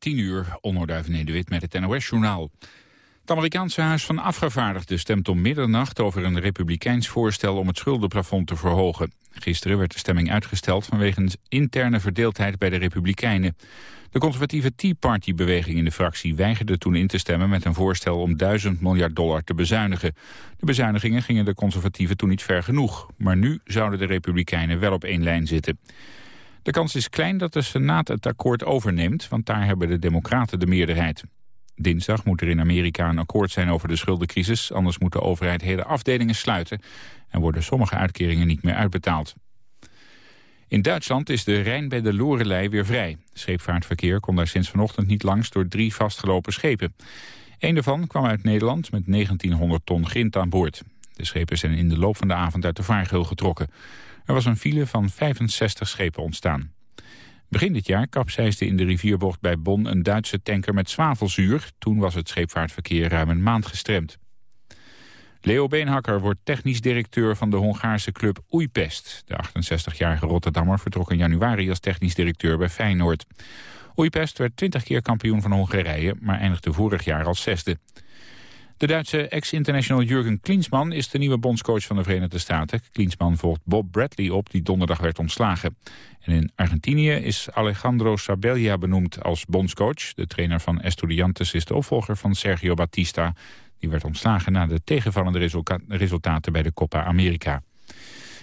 10 uur, onderduiven Nederwit met het NOS-journaal. Het Amerikaanse Huis van Afgevaardigden stemt om middernacht over een republikeins voorstel om het schuldenplafond te verhogen. Gisteren werd de stemming uitgesteld vanwege een interne verdeeldheid bij de Republikeinen. De conservatieve Tea Party-beweging in de fractie weigerde toen in te stemmen met een voorstel om 1000 miljard dollar te bezuinigen. De bezuinigingen gingen de conservatieven toen niet ver genoeg, maar nu zouden de Republikeinen wel op één lijn zitten. De kans is klein dat de Senaat het akkoord overneemt, want daar hebben de democraten de meerderheid. Dinsdag moet er in Amerika een akkoord zijn over de schuldencrisis, anders moet de overheid hele afdelingen sluiten en worden sommige uitkeringen niet meer uitbetaald. In Duitsland is de Rijn bij de Lorelei weer vrij. Scheepvaartverkeer kon daar sinds vanochtend niet langs door drie vastgelopen schepen. Een daarvan kwam uit Nederland met 1900 ton grind aan boord. De schepen zijn in de loop van de avond uit de vaargeul getrokken. Er was een file van 65 schepen ontstaan. Begin dit jaar kapseisde in de rivierbocht bij Bonn een Duitse tanker met zwavelzuur. Toen was het scheepvaartverkeer ruim een maand gestremd. Leo Beenhakker wordt technisch directeur van de Hongaarse club Oeipest. De 68-jarige Rotterdammer vertrok in januari als technisch directeur bij Feyenoord. Oeipest werd 20 keer kampioen van Hongarije, maar eindigde vorig jaar als zesde. De Duitse ex-international Jurgen Klinsmann is de nieuwe bondscoach van de Verenigde Staten. Klinsmann volgt Bob Bradley op, die donderdag werd ontslagen. En in Argentinië is Alejandro Sabella benoemd als bondscoach. De trainer van Estudiantes is de opvolger van Sergio Batista. Die werd ontslagen na de tegenvallende resultaten bij de Copa America.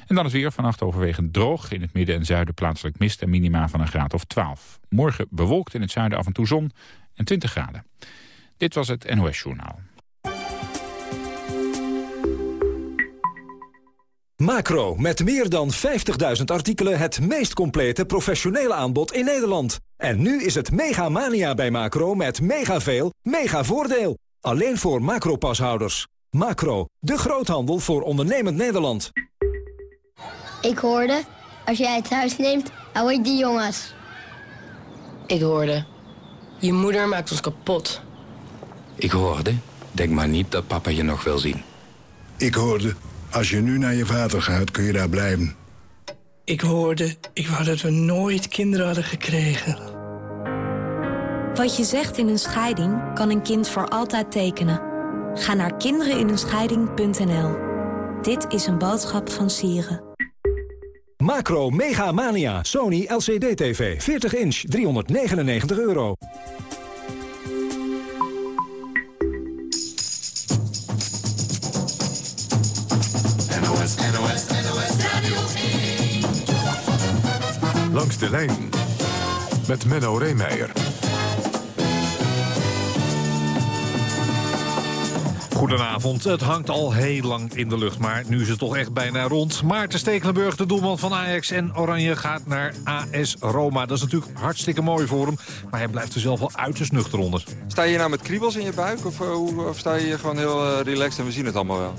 En dan is weer vannacht overwegend droog. In het midden en zuiden plaatselijk mist en minima van een graad of 12. Morgen bewolkt in het zuiden af en toe zon en 20 graden. Dit was het NOS Journaal. Macro, met meer dan 50.000 artikelen het meest complete professionele aanbod in Nederland. En nu is het mega mania bij Macro met mega veel, mega voordeel. Alleen voor Macro-pashouders. Macro, de groothandel voor ondernemend Nederland. Ik hoorde, als jij het huis neemt, hou ik die jongens. Ik hoorde, je moeder maakt ons kapot. Ik hoorde, denk maar niet dat papa je nog wil zien. Ik hoorde, als je nu naar je vader gaat, kun je daar blijven. Ik hoorde, ik wou dat we nooit kinderen hadden gekregen. Wat je zegt in een scheiding kan een kind voor altijd tekenen. Ga naar kindereninenscheiding.nl. Dit is een boodschap van Sieren. Macro Mega Mania. Sony LCD TV. 40 inch. 399 euro. Langs de lijn. Met Menno Reemeijer. Goedenavond. Het hangt al heel lang in de lucht, maar nu is het toch echt bijna rond. Maarten Stekelenburg, de doelman van Ajax en Oranje, gaat naar AS Roma. Dat is natuurlijk hartstikke mooi voor hem, maar hij blijft er zelf wel uiterst nuchter onder. Sta je hier nou met kriebels in je buik of, uh, of sta je hier gewoon heel uh, relaxed en we zien het allemaal wel?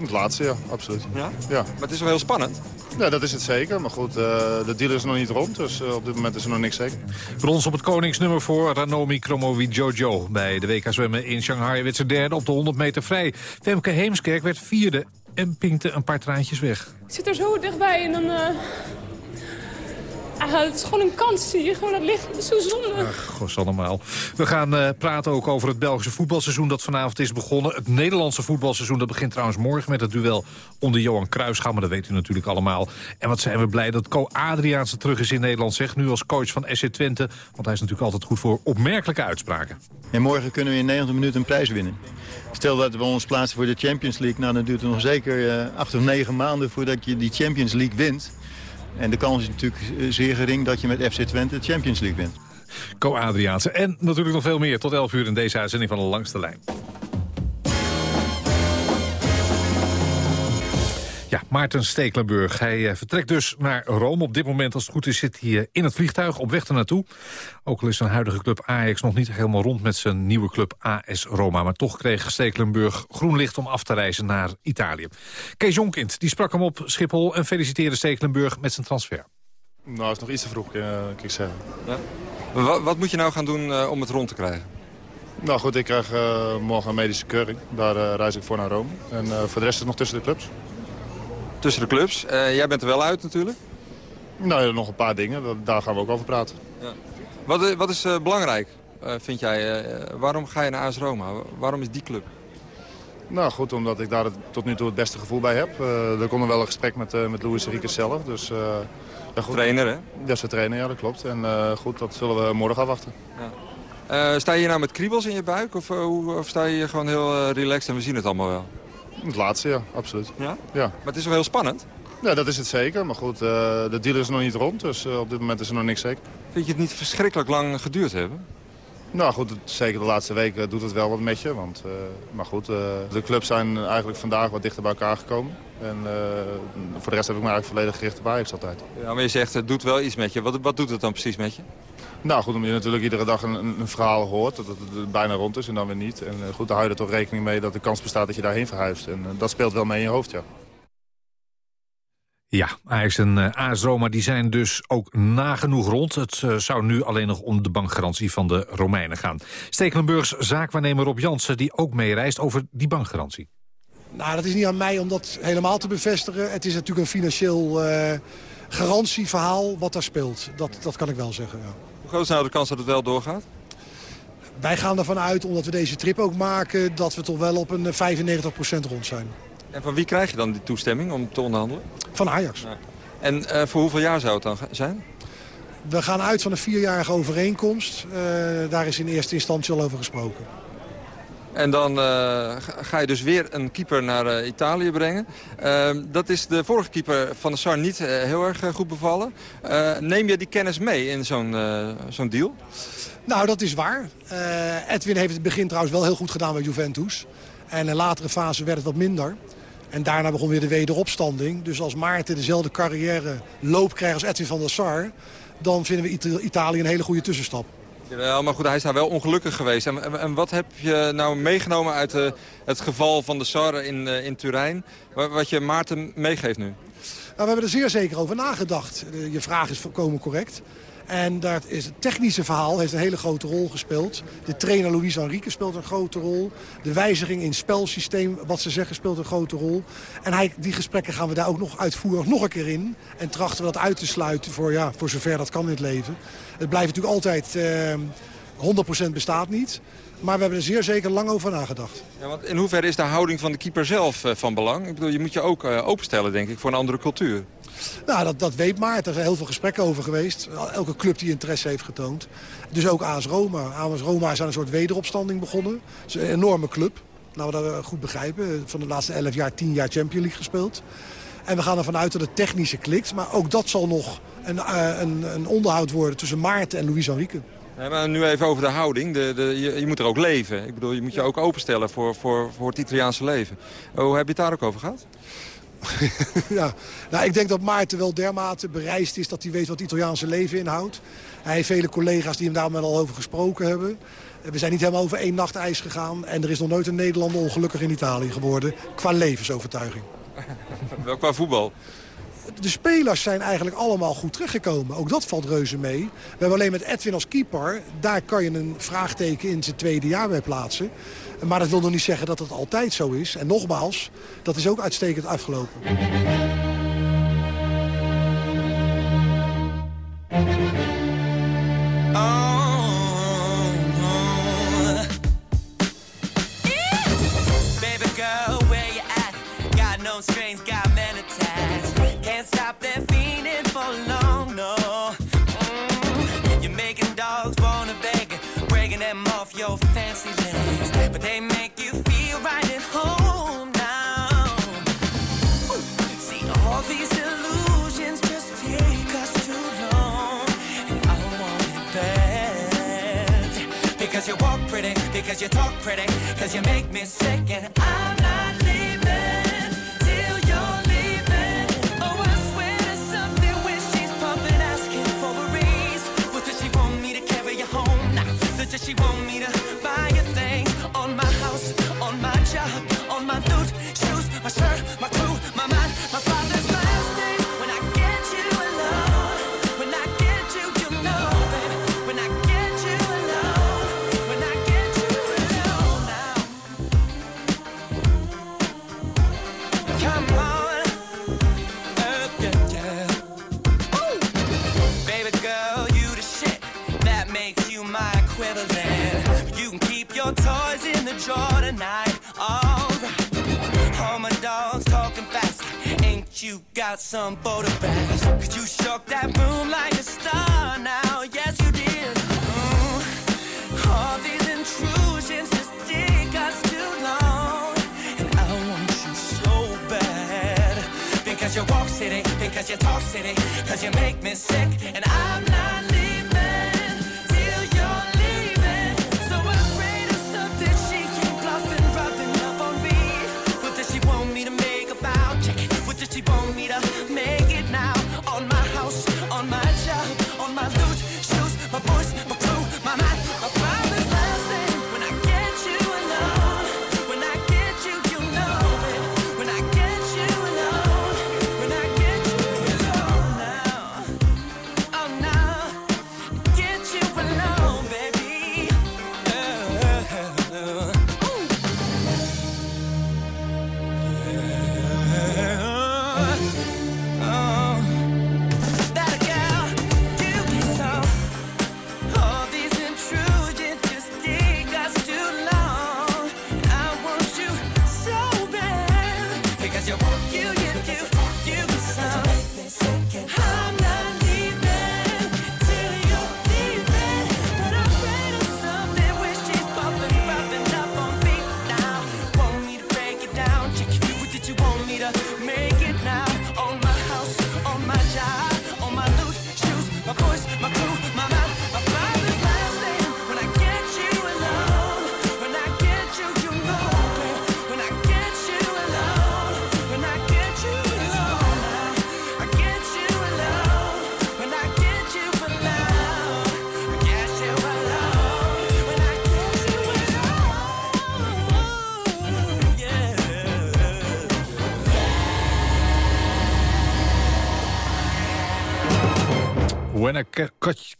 Het laatste, ja, absoluut. Ja? ja. Maar het is wel heel spannend. Ja, dat is het zeker. Maar goed, uh, de deal is nog niet rond. Dus uh, op dit moment is er nog niks zeker. Brons op het koningsnummer voor Ranomi Kromovi Jojo. Bij de WK zwemmen in Shanghai werd ze derde op de 100 meter vrij. Femke Heemskerk werd vierde en pinkte een paar traantjes weg. Ik zit er zo dichtbij en dan... Uh... Ah, het is gewoon een kans, zie je. Gewoon dat is zo zonde. Ach, goh, allemaal. We gaan uh, praten ook over het Belgische voetbalseizoen dat vanavond is begonnen. Het Nederlandse voetbalseizoen dat begint trouwens morgen met het duel onder Johan Cruijffschaal. Maar dat weet u natuurlijk allemaal. En wat zijn we blij dat Co Adriaanse terug is in Nederland, zegt nu als coach van SC Twente. Want hij is natuurlijk altijd goed voor opmerkelijke uitspraken. En morgen kunnen we in 90 minuten een prijs winnen. Stel dat we ons plaatsen voor de Champions League. Nou, dan duurt het nog zeker uh, acht of negen maanden voordat je die Champions League wint. En de kans is natuurlijk zeer gering dat je met FC Twente de Champions League wint. Co Adriaanse. En natuurlijk nog veel meer tot 11 uur in deze uitzending van de Langste Lijn. Ja, Maarten Stekelenburg. Hij uh, vertrekt dus naar Rome. Op dit moment, als het goed is, zit hij uh, in het vliegtuig op weg ernaartoe. Ook al is zijn huidige club Ajax nog niet helemaal rond met zijn nieuwe club AS Roma. Maar toch kreeg Stekelenburg groen licht om af te reizen naar Italië. Kees Jonkind die sprak hem op Schiphol en feliciteerde Stekelenburg met zijn transfer. Nou, het is nog iets te vroeg, uh, kan ik zeggen. Ja? Wat, wat, moet je nou gaan doen om het rond te krijgen? Nou goed, ik krijg morgen een medische keuring. Daar reis ik voor naar Rome. En voor de rest is het nog tussen de clubs tussen de clubs. Uh, jij bent er wel uit natuurlijk. Nou, nog een paar dingen. Daar gaan we ook over praten. Ja. Wat, wat, is uh, belangrijk eh, vind jij. Eh, waarom ga je naar AS Roma? Waarom is die club? Nou goed, omdat ik daar het, tot nu toe het beste gevoel bij heb. Uh, er komt wel een gesprek met, uh, met Luis Enrique zelf. Dus, uh, ja, goed. Trainer, hè? Ja, trainer, ja, dat klopt. En goed, dat zullen we morgen afwachten. Ja. sta je hier nou met kriebels in je buik? Of, of sta je hier gewoon heel relaxed en we zien het allemaal wel? Het laatste, ja, absoluut. Ja? ja. Maar het is wel heel spannend? Ja, dat is het zeker. Maar goed, de deal is nog niet rond. Dus op dit moment is er nog niks zeker. Vind je het niet verschrikkelijk lang geduurd hebben? Nou goed, zeker de laatste weken doet het wel wat met je. Want, uh, maar goed, uh, de clubs zijn eigenlijk vandaag wat dichter bij elkaar gekomen. En uh, voor de rest heb ik me eigenlijk volledig gericht op Ajax altijd. Ja, maar je zegt het doet wel iets met je. Wat, wat doet het dan precies met je? Nou goed, omdat je natuurlijk iedere dag een, een verhaal hoort. Dat het bijna rond is en dan weer niet. En goed, daar hou je er toch rekening mee dat de kans bestaat dat je daarheen verhuist. En dat speelt wel mee in je hoofd, ja. Ja, Ajax en uh, AS Roma die zijn dus ook nagenoeg rond. Het uh, zou nu alleen nog om de bankgarantie van de Romeinen gaan. Stekelenburgs zaakwaarnemer Rob Jansen die ook meereist over die bankgarantie. Nou, dat is niet aan mij om dat helemaal te bevestigen. Het is natuurlijk een financieel uh, garantieverhaal wat daar speelt. Dat, dat kan ik wel zeggen, ja. Hoe groot is nou de kans dat het wel doorgaat? Wij gaan ervan uit, omdat we deze trip ook maken... dat we toch wel op een 95% rond zijn. En van wie krijg je dan die toestemming om te onderhandelen? Van Ajax. Ja. En uh, voor hoeveel jaar zou het dan zijn? We gaan uit van een vierjarige overeenkomst. Uh, daar is in eerste instantie al over gesproken. En dan uh, ga je dus weer een keeper naar Italië brengen. dat is de vorige keeper van de SAR niet heel erg goed bevallen. neem je die kennis mee in zo'n zo'n deal? Nou, dat is waar. Edwin heeft het begin trouwens wel heel goed gedaan bij Juventus. En in latere fase werd het wat minder. En daarna begon weer de wederopstanding. Dus als Maarten dezelfde carrière loop krijgt als Edwin van der Sar... dan vinden we Italië een hele goede tussenstap. Ja, maar goed, hij is daar wel ongelukkig geweest. En, en wat heb je nou meegenomen uit uh, het geval van de Sar in, uh, in Turijn... wat je Maarten meegeeft nu? Nou, we hebben er zeer zeker over nagedacht. Je vraag is volkomen correct. En dat is, het technische verhaal heeft een hele grote rol gespeeld. De trainer Luis Enrique speelt een grote rol. De wijziging in het spelsysteem, wat ze zeggen, speelt een grote rol. En hij, die gesprekken gaan we daar ook nog uitvoerig nog een keer in. En trachten we dat uit te sluiten voor, ja, voor zover dat kan in het leven. Het blijft natuurlijk altijd... Eh, 100% bestaat niet. Maar we hebben er zeer zeker lang over nagedacht. Ja, want in hoeverre is de houding van de keeper zelf uh, van belang? Ik bedoel, je moet je ook uh, openstellen, denk ik, voor een andere cultuur. Nou, dat, dat weet maar. Er zijn heel veel gesprekken over geweest. Elke club die interesse heeft getoond. Dus ook AS Roma. AS Roma is aan een soort wederopstanding begonnen. Het is een enorme club. Laten we dat goed begrijpen. Van de laatste 11 jaar, 10 jaar Champions League gespeeld. En we gaan ervan uit dat het technische klikt. Maar ook dat zal nog een, een, een onderhoud worden tussen Maarten en Luis Enrique. Maar nu even over de houding. De, de, je, je, moet er ook leven. Ik bedoel, je moet je ook openstellen voor, voor, voor het Italiaanse leven. Hoe heb je het daar ook over gehad? ja, nou, ik denk dat Maarten wel dermate bereisd is dat hij weet wat het Italiaanse leven inhoudt. Hij heeft vele collega's die hem daar al over gesproken hebben. We zijn niet helemaal over één nacht ijs gegaan. En er is nog nooit een Nederlander ongelukkig in Italië geworden. Qua levensovertuiging. Wel qua voetbal? De spelers zijn eigenlijk allemaal goed teruggekomen. Ook dat valt reuze mee. We hebben alleen met Edwin als keeper. Daar kan je een vraagteken in zijn tweede jaar bij plaatsen. Maar dat wil nog niet zeggen dat het altijd zo is. En nogmaals, dat is ook uitstekend afgelopen. Because you talk pretty, because you make me sick, and I'm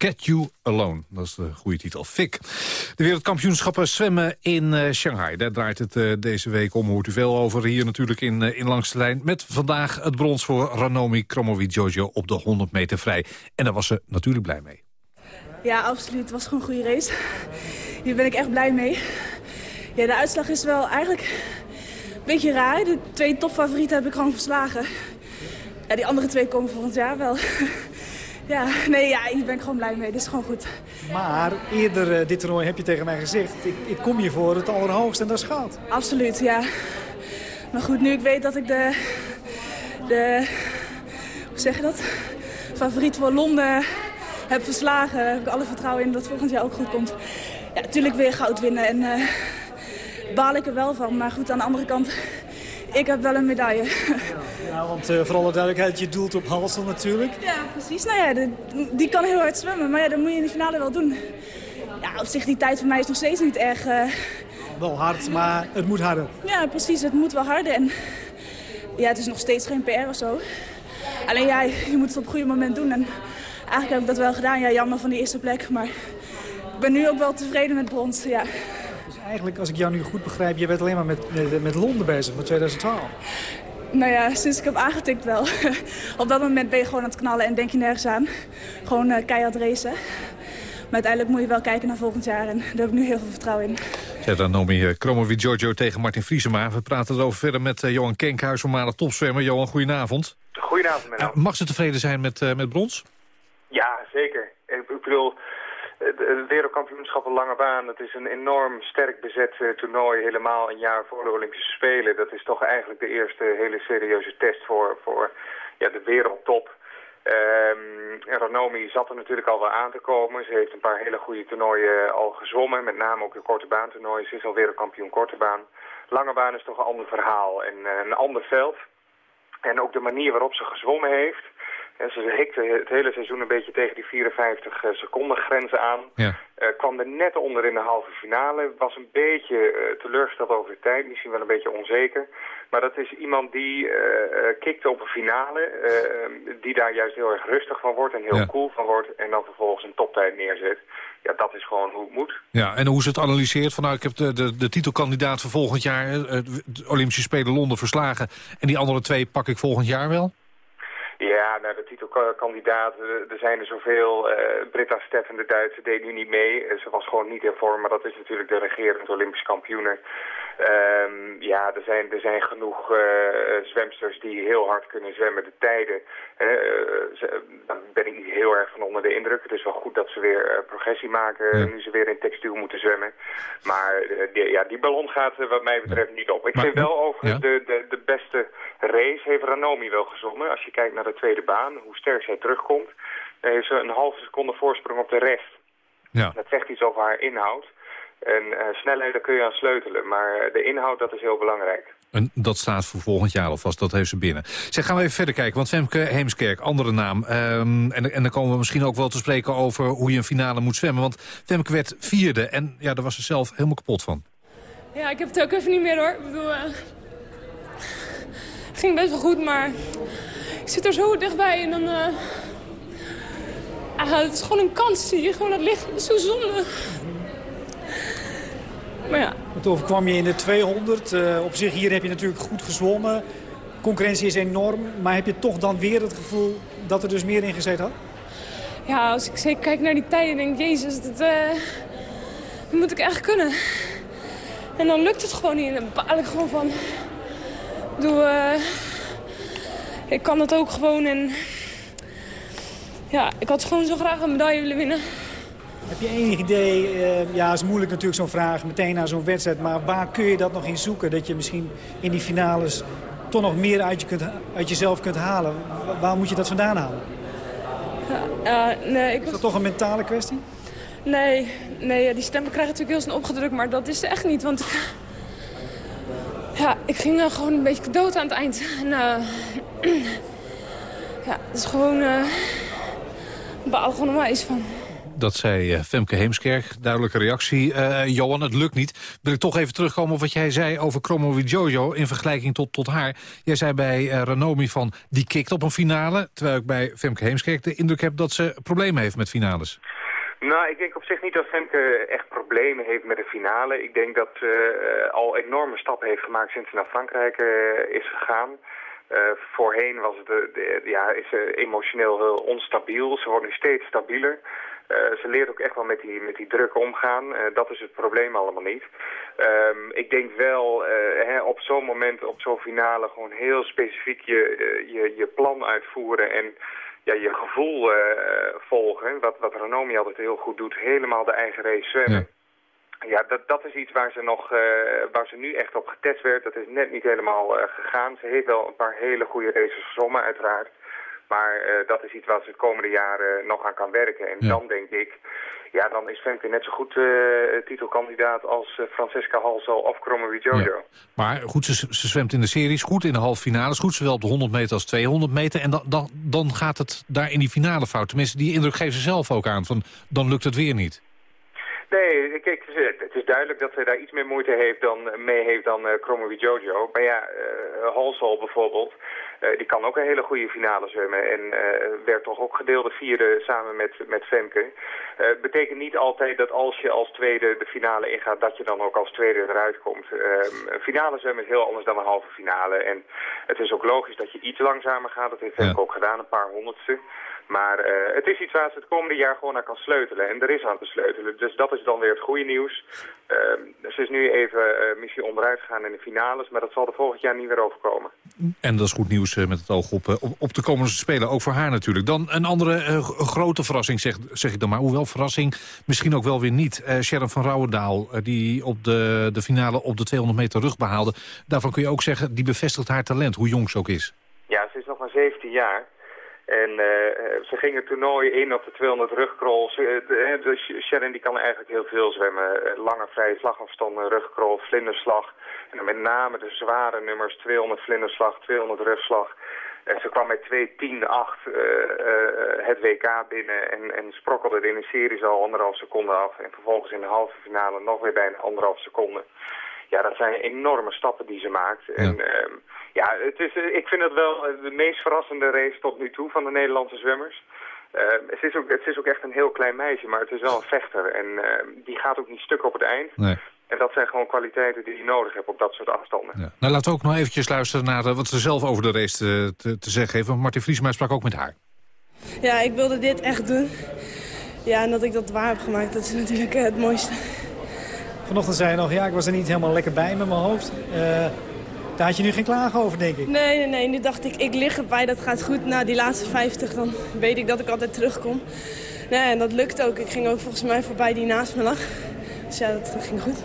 Catch You Alone. Dat is de goede titel. Fik. De wereldkampioenschappen zwemmen in eh, Shanghai. Daar draait het eh, deze week om. Hoort u veel over hier natuurlijk in, eh, in Langs de Lijn. Met vandaag het brons voor Ranomi Kromowidjojo op de 100 meter vrij. En daar was ze natuurlijk blij mee. Ja, absoluut. Het was gewoon een goede race. Hier ben ik echt blij mee. Ja, de uitslag is wel eigenlijk een beetje raar. De twee topfavorieten heb ik gewoon verslagen. Ja, die andere twee komen volgend jaar wel. Ja, nee, ja, hier ben ik gewoon blij mee. Dit is gewoon goed. Maar eerder eh, dit toernooi heb je tegen mij gezegd... Ik, ik kom hier voor het allerhoogste en dat is goud. Absoluut, ja. Maar goed, nu ik weet dat ik de... de hoe zeg je dat? Favoriet voor Londen heb verslagen... heb ik alle vertrouwen in dat het volgend jaar ook goed komt. Ja, natuurlijk weer goud winnen en... eh, baal ik er wel van. Maar goed, aan de andere kant... Ik heb wel een medaille. Ja, want eh, voor alle duidelijkheid, je doelt op Halsel natuurlijk. Ja, precies. Nou ja, de- die kan heel hard zwemmen. Maar ja, dat moet je in de finale wel doen. Ja, op zich, die tijd voor mij is nog steeds niet erg... eh, Wel hard, maar het moet harder. Ja, precies. Het moet wel harder. En ja, het is nog steeds geen PR of zo. Alleen ja, je moet het op het goede moment doen. En eigenlijk heb ik dat wel gedaan. Ja, jammer van die eerste plek. Maar ik ben nu ook wel tevreden met brons. Ja. Dus eigenlijk, als ik jou nu goed begrijp, je bent alleen maar met, met, met Londen bezig, met 2012. Nou ja, sinds ik heb aangetikt wel. op dat moment ben je gewoon aan het knallen en denk je nergens aan. Gewoon eh, keihard racen. Maar uiteindelijk moet je wel kijken naar volgend jaar. En daar heb ik nu heel veel vertrouwen in. Zet dan Nomi Kromowidjojo tegen Martin Vriesema. We praten erover verder met eh, Johan Kenkhuis, voormalig topzwemmer. Johan, goedenavond. Goedenavond, Menno. Uh, mag ze tevreden zijn met, eh, met brons? Ja, zeker. Ik, ik bedoel, het het wereldkampioenschappen lange baan, dat is een enorm sterk bezet eh, toernooi, helemaal een jaar voor de Olympische Spelen. Dat is toch eigenlijk de eerste hele serieuze test voor, voor ja, de wereldtop. En Ranomi zat er natuurlijk al wel aan te komen. Ze heeft een paar hele goede toernooien al gezwommen, met name ook de korte baantoernooien. Ze is al wereldkampioen korte baan. Lange baan is toch een ander verhaal en eh, een ander veld. En ook de manier waarop ze gezwommen heeft. En ze hikte het hele seizoen een beetje tegen die 54 seconden grenzen aan. Ja. Eh, kwam er net onder in de halve finale. Was een beetje eh, teleurgesteld over de tijd. Misschien wel een beetje onzeker. Maar dat is iemand die eh eh, kikte op een finale. eh, die daar juist heel erg rustig van wordt en heel Ja. cool van wordt. En dan vervolgens een toptijd neerzet. Ja, dat is gewoon hoe het moet. Ja, en hoe ze het analyseert. Van, nou, ik heb de, de, de titelkandidaat voor volgend jaar, eh, de Olympische Spelen Londen, verslagen. En die andere twee pak ik volgend jaar wel? Ja, nou, de titelkandidaten, er zijn er zoveel. Eh, Britta Steffen, de Duitse, deed nu niet mee. Eh, ze was gewoon niet in vorm, maar dat is natuurlijk de regerend Olympisch kampioene. Ehm, ja, er zijn, er zijn genoeg uh, zwemsters die heel hard kunnen zwemmen. De tijden, daar ben ik niet heel erg van onder de indruk. Het is wel goed dat ze weer progressie maken nu ze weer in textiel moeten zwemmen. Maar die, ja, die ballon gaat wat mij betreft niet op. Ik vind wel over de, de, de beste race heeft Ranomi wel gezongen. Als je kijkt naar de tweede baan, hoe sterk zij terugkomt. Dan heeft ze een halve seconde voorsprong op de rest. Ja. Dat zegt iets over haar inhoud. En uh, snelheid, daar kun je aan sleutelen. Maar de inhoud, dat is heel belangrijk. En dat staat voor volgend jaar alvast, dat heeft ze binnen. Zeg, gaan we even verder kijken, want Femke Heemskerk, andere naam. Um, en, en dan komen we misschien ook wel te spreken over hoe je een finale moet zwemmen. Want Femke werd vierde en ja, daar was ze zelf helemaal kapot van. Ja, ik heb het ook even niet meer hoor. Ik bedoel, uh, het ging best wel goed, maar ik zit er zo dichtbij en dan... Uh, uh, het is gewoon een kans, zie je. Gewoon dat licht, zo zonde. Maar ja. Het overkwam je in de 200. Uh, op zich hier heb je natuurlijk goed gezwommen. Concurrentie is enorm. Maar heb je toch dan weer het gevoel dat er dus meer in gezeten had? Ja, als ik zeker kijk naar die tijden denk ik... Jezus, dat, uh, dat moet ik echt kunnen. En dan lukt het gewoon niet. En dan baal ik gewoon van. Ik. Uh, ik kan dat ook gewoon en... Ja, ik had gewoon zo graag een medaille willen winnen. Heb je enig idee, uh, ja, is moeilijk natuurlijk zo'n vraag, meteen na zo'n wedstrijd... maar waar kun je dat nog in zoeken? Dat je misschien in die finales toch nog meer uit, je kunt, uit jezelf kunt halen. Waar moet je dat vandaan halen? Ja, uh, nee, ik Is dat toch een mentale kwestie? Nee, nee, die stemmen krijgen natuurlijk heel snel opgedrukt, maar dat is echt niet. Want ik, ja, ik ging uh, gewoon een beetje dood aan het eind. En, uh, ja, het is gewoon... Uh, baal gewoon onwijs van. Dat zei uh, Femke Heemskerk. Duidelijke reactie. Uh, Johan, het lukt niet. Wil ik toch even terugkomen op wat jij zei over Chromo Jojo... in vergelijking tot, tot haar. Jij zei bij uh, Ranomi van, die kikt op een finale... terwijl ik bij Femke Heemskerk de indruk heb dat ze problemen heeft met finales. Nou, ik denk op zich niet dat Femke echt problemen heeft met de finale. Ik denk dat ze uh, al enorme stappen heeft gemaakt sinds ze naar Frankrijk uh, is gegaan. Uh, voorheen was het, de, ja, is ze emotioneel heel onstabiel. Ze wordt nu steeds stabieler. Ze leert ook echt wel met die, met die druk omgaan. dat is het probleem allemaal niet. Um, ik denk wel hè, op zo'n moment, op zo'n finale, gewoon heel specifiek je, je, je plan uitvoeren en ja, je gevoel uh, volgen. Wat, wat Ranomi altijd heel goed doet. Helemaal de eigen race zwemmen. Ja, ja dat, dat is iets waar ze, nog, uh, waar ze nu echt op getest werd. Dat is net niet helemaal uh, gegaan. Ze heeft wel een paar hele goede races gezwommen uiteraard. Maar dat is iets waar ze de komende jaren nog aan kan werken. En ja. dan denk ik, ja, dan is Femke net zo goed titelkandidaat als Francesca Halsel of Kromovi Jojo. Ja. Maar goed, ze, ze zwemt in de series goed, in de halve finales goed. Zowel op de 100 meter als 200 meter. En dan, dan, dan gaat het daar in die finale fout. Tenminste, die indruk geeft ze zelf ook aan. Van, dan lukt het weer niet. Nee, kijk, duidelijk dat zij daar iets meer moeite heeft dan, mee heeft dan uh, Jojo. Maar ja, uh, Halsol bijvoorbeeld, uh, die kan ook een hele goede finale zwemmen. En werd toch ook gedeelde vierde samen met, met Femke. betekent niet altijd dat als je als tweede de finale ingaat, dat je dan ook als tweede eruit komt. een finale zwemmen is heel anders dan een halve finale. En het is ook logisch dat je iets langzamer gaat. Dat heeft Femke ja. ook gedaan, een paar honderdste. Maar uh, het is iets waar ze het komende jaar gewoon naar kan sleutelen. En er is aan te sleutelen. Dus dat is dan weer het goede nieuws. Uh, ze is nu even uh, misschien onderuit gegaan in de finales. Maar dat zal er volgend jaar niet weer overkomen. En dat is goed nieuws met het oog op, op, op de komende spelen. Ook voor haar natuurlijk. Dan een andere grote verrassing, zeg, zeg ik dan maar. Hoewel verrassing, misschien ook wel weer niet. Sharon van Rouwendaal, die op de, de finale op de 200 meter rug behaalde. Daarvan kun je ook zeggen, die bevestigt haar talent, hoe jong ze ook is. Ja, ze is nog maar 17 jaar. En uh, ze ging het toernooi in op de 200 rugkrol. Ze, uh, Sharon die kan eigenlijk heel veel zwemmen. Lange vrije slagafstanden, rugkrol, vlinderslag. En dan met name de zware nummers, 200 vlinderslag, 200 rugslag. En ze kwam met 2.10.8 uh, het WK binnen en, en sprokkelde in een serie al anderhalf seconde af. En vervolgens in de halve finale nog weer bijna anderhalf seconde. Ja, dat zijn enorme stappen die ze maakt. Ja. En uh, ja, het is, ik vind het wel de meest verrassende race tot nu toe van de Nederlandse zwemmers. Uh, het, is ook, het is ook echt een heel klein meisje, maar het is wel een vechter. En uh, die gaat ook niet stuk op het eind. Nee. En dat zijn gewoon kwaliteiten die je nodig hebt op dat soort afstanden. Ja. Nou, laten we ook nog eventjes luisteren naar eh, wat ze zelf over de race te, te, te zeggen heeft. Want Martin Vriesma sprak ook met haar. Ja, ik wilde dit echt doen. Ja, en dat ik dat waar heb gemaakt, dat is natuurlijk eh, het mooiste. Vanochtend zei je nog, ja, ik was er niet helemaal lekker bij met mijn hoofd. Daar had je nu geen klagen over, denk ik. Nee, nee, nee. Nu dacht ik, ik lig erbij, dat gaat goed. Na die laatste 50, dan weet ik dat ik altijd terugkom. Nee, en dat lukt ook. Ik ging ook volgens mij voorbij die naast me lag. Dus ja, dat ging goed.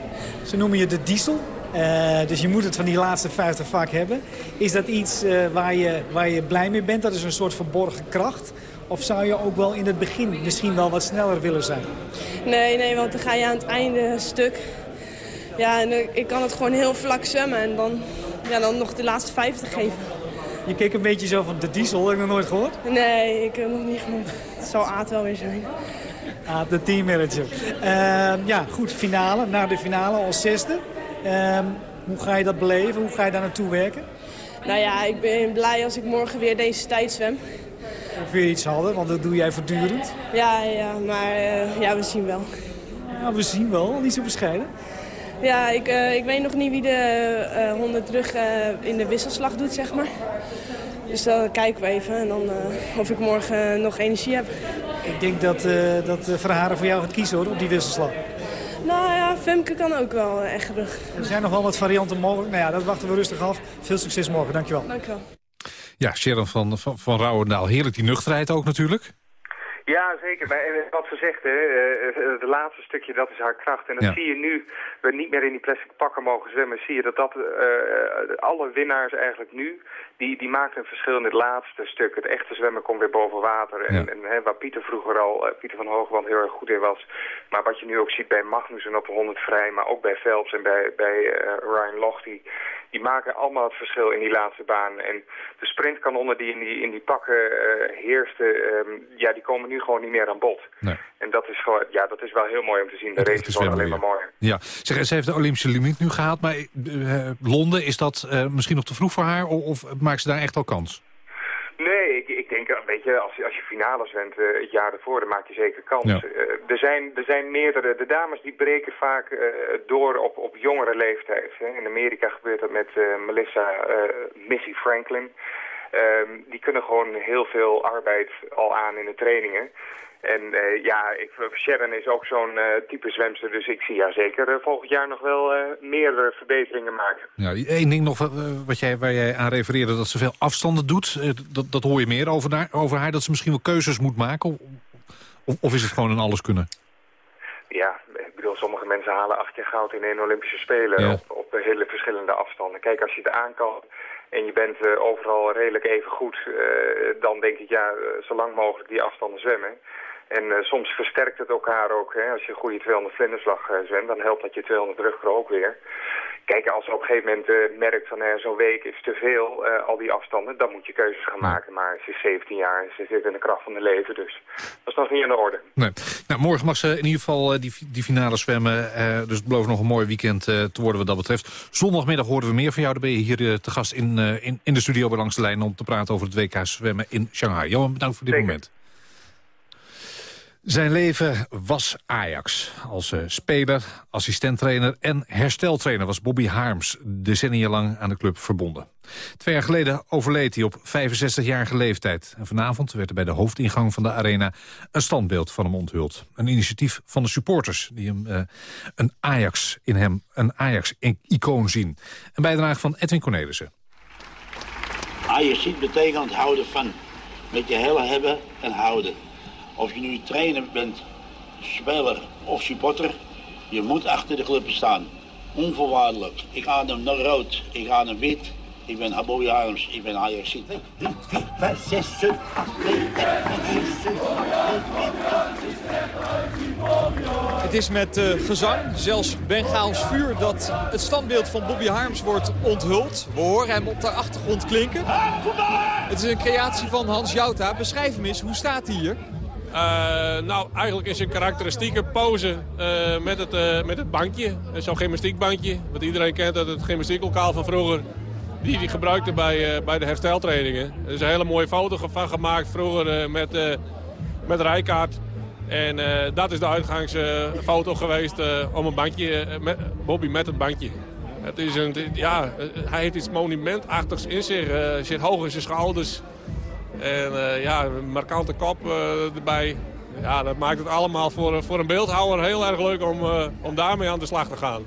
Ze noemen je de diesel. Eh, dus je moet het van die laatste 50 vaak hebben. Is dat iets eh, waar, je, waar je blij mee bent? Dat is een soort verborgen kracht? Of zou je ook wel in het begin misschien wel wat sneller willen zijn? Nee, nee, want dan ga je aan het einde stuk. Ja, en eh, ik kan het gewoon heel vlak zwemmen en dan, ja, dan nog de laatste 50 geven. Je keek een beetje zo van de diesel, heb ik nog nooit gehoord? Nee, ik heb nog niet genoemd. Het zal Aad wel weer zijn. Aad, de teammanager. Ehm, ja, goed, finale. Naar de finale als zesde. Ehm, hoe ga je dat beleven? Hoe ga je daar naartoe werken? Nou ja, ik ben blij als ik morgen weer deze tijd zwem. Of weer iets hadden, want dat doe jij voortdurend. Ja, ja maar eh, ja, we zien wel. Ja, we zien wel. Niet zo bescheiden. Ja, ik, eh, ik weet nog niet wie de eh, honden terug eh, in de wisselslag doet, zeg maar. Dus dan kijken we even en dan eh, of ik morgen nog energie heb. Ik denk dat, eh dat eh, Verharen voor jou gaat kiezen hoor, op die wisselslag. Nou ja, Femke kan ook wel echt terug. Er zijn nog wel wat varianten mogelijk. Nou ja, dat wachten we rustig af. Veel succes morgen, dankjewel. Dankjewel. Ja, Sharon van, van, van Rouwendaal. Heerlijk die nuchterheid ook natuurlijk. Ja, zeker. Maar eh, wat ze zegt, hè, eh, het laatste stukje, dat is haar kracht. En dat Ja. zie je nu, we niet meer in die plastic pakken mogen zwemmen, zie je dat, dat eh, alle winnaars eigenlijk nu, die, die maken een verschil in het laatste stuk. Het echte zwemmen komt weer boven water. En, Ja. en hè, waar Pieter vroeger al, eh, Pieter van Hoogwand heel erg goed in was. Maar wat je nu ook ziet bij Magnussen op de 100 vrij, maar ook bij Phelps en bij, bij eh, Ryan Loch, die, die maken allemaal het verschil in die laatste baan. En de sprintkanonnen die in die, in die pakken eh, heersten, ehm, ja, die komen nu gewoon niet meer aan bod. Nee. En dat is, gewoon, ja, dat is wel heel mooi om te zien. De race is gewoon alleen maar mooi. Ja, zeg, ze heeft de Olympische limiet nu gehaald. Maar Londen, is dat misschien nog te vroeg voor haar? Of, of maakt ze daar echt al kans? Nee, ik, ik denk, weet je, als, je- als je finales bent eh, het jaar ervoor, dan maak je zeker kans. Ja. Eh, er, zijn, er zijn meerdere, de dames die breken vaak eh, door op, op jongere leeftijd. Hè. In Amerika gebeurt dat met Melissa Missy Franklin. Ehm, die kunnen gewoon heel veel arbeid al aan in de trainingen. En eh, ja, ik, Sharon is ook zo'n eh, type zwemster, dus ik zie haar zeker eh, volgend jaar nog wel meer verbeteringen maken. Ja, één ding nog wat jij, waar jij aan refereerde, dat ze veel afstanden doet. Dat, dat hoor je meer over haar, over haar, dat ze misschien wel keuzes moet maken. Of, of is het gewoon een alles kunnen? Ja, ik bedoel, sommige mensen halen acht jaar goud in een Olympische Spelen Ja. op, op hele verschillende afstanden. Kijk, als je het aan kan en je bent overal redelijk even goed, dan denk ik, ja, zo lang mogelijk die afstanden zwemmen. En eh, soms versterkt het elkaar ook. Hè? Als je een goede 200 vlinderslag eh, zwemt, dan helpt dat je 200 rugkro ook weer. Kijk, als je op een gegeven moment eh, merkt van eh, zo'n week is te veel, eh, al die afstanden, dan moet je keuzes gaan maken. Maar ze is 17 jaar en ze zit in de kracht van de leven, dus dat is nog niet in de orde. Nee. Nou, morgen mag ze in ieder geval eh, die, die finale zwemmen. eh, dus het belooft nog een mooi weekend eh, te worden wat dat betreft. Zondagmiddag horen we meer van jou. Dan ben je hier eh, te gast in, eh, in, in de studio bij Langs de Lijn... om te praten over het WK zwemmen in Shanghai. Johan, bedankt voor dit moment. Zijn leven was Ajax. Als eh, speler, assistenttrainer en hersteltrainer was Bobby Harms decennia lang aan de club verbonden. Twee jaar geleden overleed hij op 65-jarige leeftijd. En vanavond werd er bij de hoofdingang van de arena een standbeeld van hem onthuld. Een initiatief van de supporters die hem eh, een Ajax in hem een Ajax-icoon zien. Een bijdrage van Edwin Cornelissen. Ajax betekent houden van. Met je hele hebben en houden. Of je nu trainer bent, speler of supporter, je moet achter de club staan. Onvoorwaardelijk. Ik ga hem naar rood, ik ga hem wit. Ik ben Habbo Harms, ik ben Ajax. 3, 4, 5, 6, 7, 8, 9, 10, Het is met eh, gezang, zelfs Bengaals vuur, dat het standbeeld van Bobby Harms wordt onthuld. We horen hem op de achtergrond klinken. Het is een creatie van Hans Jouta. Beschrijf hem eens, hoe staat hij hier? Eh, nou, eigenlijk is een karakteristieke pose eh, met, het, eh, met het bankje. Zo'n gymnastiekbankje. Wat iedereen kent uit het gymnastieklokaal van vroeger. Die hij gebruikte bij, bij de hersteltrainingen. Er is een hele mooie foto van gemaakt vroeger met, eh met Rijkaard. En dat is de uitgangsfoto geweest om een bankje, eh, met, Bobby met het bankje. Het is een, ja, hij heeft iets monumentachtigs in zich. zit hoog in zijn schouders. En eh, ja, een markante kop eh, erbij. Ja, dat maakt het allemaal voor, voor een beeldhouwer heel erg leuk om, eh, om daarmee aan de slag te gaan.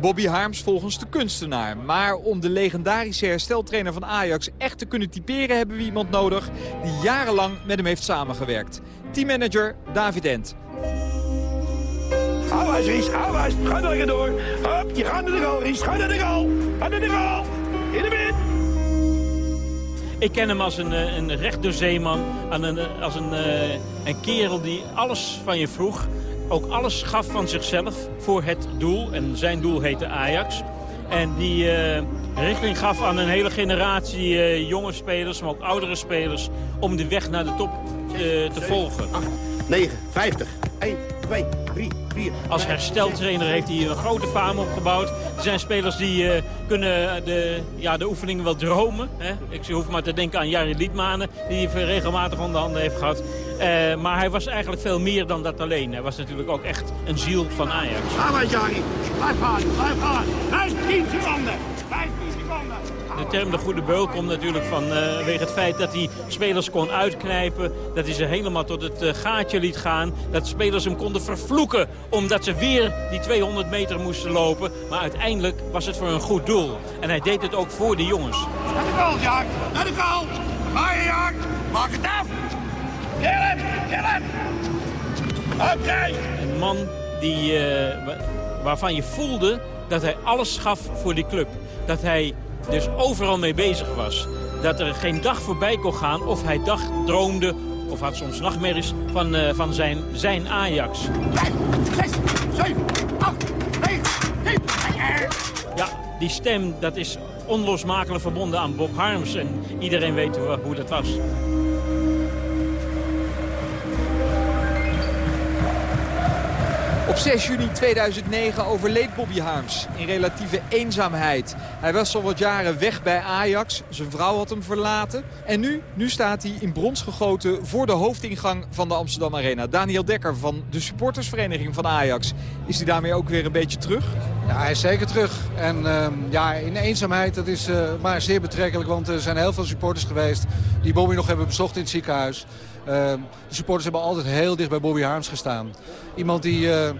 Bobby Harms volgens de kunstenaar. Maar om de legendarische hersteltrainer van Ajax echt te kunnen typeren... hebben we iemand nodig die jarenlang met hem heeft samengewerkt. Teammanager David Ent. Hou Ries, hou Ga er door. Hop, je gaat naar de goal, Ries. Ga naar de goal. Ga naar de goal. In de wind. Ik ken hem als een, eh, een rechte zeeman, aan een, eh, als een, eh, een kerel die alles van je vroeg. Ook alles gaf van zichzelf voor het doel. En zijn doel heette Ajax. En die richting gaf aan een hele generatie jonge spelers, maar ook oudere spelers... om de weg naar de top te volgen. 9, 50. 1, 2, 3, 4. Als hersteltrainer heeft hij een grote faam opgebouwd. Er zijn spelers die eh, kunnen de, ja, de oefeningen wel dromen. Hè? Ik hoef maar te denken aan Jari Liedmanen, die hij regelmatig onder handen heeft gehad. Eh, maar hij was eigenlijk veel meer dan dat alleen. Hij was natuurlijk ook echt een ziel van Ajax. Ga maar, Jari. Blijf gaan, blijf gaan. 15 seconden. 15 seconden. De term de goede beul komt natuurlijk vanwege het feit dat hij spelers kon uitknijpen. Dat hij ze helemaal tot het eh, gaatje liet gaan. Dat spelers hem konden vervloeken omdat ze weer die 200 meter moesten lopen. Maar uiteindelijk was het voor een goed doel. En hij deed het ook voor de jongens. Naar de goal, Jaak. Naar de goal. Ga je, Jaak. Maak het af. Kill hem, kill hem. Oké. Een man die, eh, wa- waarvan je voelde dat hij alles gaf voor die club. Dat hij dus overal mee bezig was. Dat er geen dag voorbij kon gaan of hij dag droomde of had soms nachtmerries van, eh, van zijn, zijn Ajax. 6, 7, 8, 9, 10. Ja, die stem dat is onlosmakelijk verbonden aan Bob Harms. En iedereen weet hoe dat was. Op 6 juni 2009 overleed Bobby Harms in relatieve eenzaamheid. Hij was al wat jaren weg bij Ajax. Zijn vrouw had hem verlaten. En nu, nu staat hij in brons gegoten voor de hoofdingang van de Amsterdam Arena. Daniel Dekker van de supportersvereniging van Ajax. Is hij daarmee ook weer een beetje terug? Ja, hij is zeker terug. En ehm, ja, in eenzaamheid, dat is eh, maar zeer betrekkelijk. Want er zijn heel veel supporters geweest die Bobby nog hebben bezocht in het ziekenhuis. Ehm, de supporters hebben altijd heel dicht bij Bobby Harms gestaan. Iemand die, eh,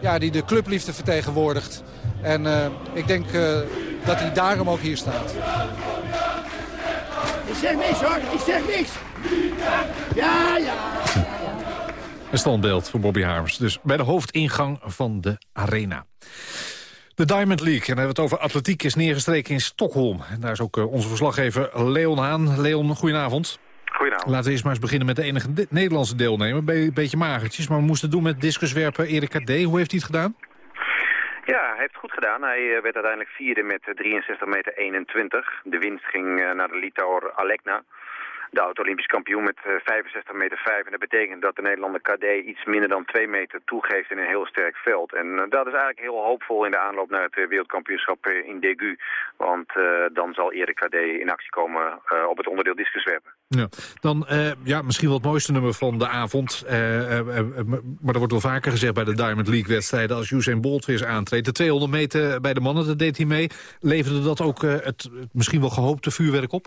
ja, die de clubliefde vertegenwoordigt. En eh, ik denk eh, dat hij daarom ook hier staat. Ik zeg niks hoor, ik zeg niks. Ja, ja. Een standbeeld voor Bobby Harms. Dus bij de hoofdingang van de arena. De Diamond League, en dan hebben we het over atletiek, is neergestreken in Stockholm. En daar is ook onze verslaggever Leon Haan. Leon, goedenavond. Goedenavond. Laten we eerst maar eens beginnen met de enige de- Nederlandse deelnemer. Be beetje magertjes, maar we moesten het doen met discuswerper Erik K.D. Hoe heeft hij het gedaan? Ja, hij heeft het goed gedaan. Hij eh, werd uiteindelijk vierde met eh, 63 meter 21. De winst ging eh, naar de Litouwer Alekna. De oud-Olympisch kampioen met eh, 65 meter 5. En dat betekent dat de Nederlander KD iets minder dan 2 meter toegeeft in een heel sterk veld. En eh, dat is eigenlijk heel hoopvol in de aanloop naar het eh, wereldkampioenschap eh, in Degu. Want eh, dan zal Erik KD in actie komen eh, op het onderdeel discuswerpen. Ja. Dan eh, ja, misschien wel het mooiste nummer van de avond. eh, eh, eh, eh, maar dat wordt wel vaker gezegd bij de Diamond League wedstrijden. Als Usain Bolt weer aantreedt. De 200 meter bij de mannen, dat deed hij mee. Leverde dat ook eh, het misschien wel gehoopte vuurwerk op?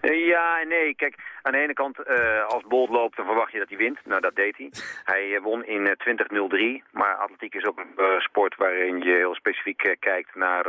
Eh, Ja en nee. Kijk, aan de ene kant, eh, als Bolt loopt, dan verwacht je dat hij wint. Nou, dat deed hij. Hij eh, won in eh, 20.03. Maar atletiek is ook een sport waarin je heel specifiek kijkt naar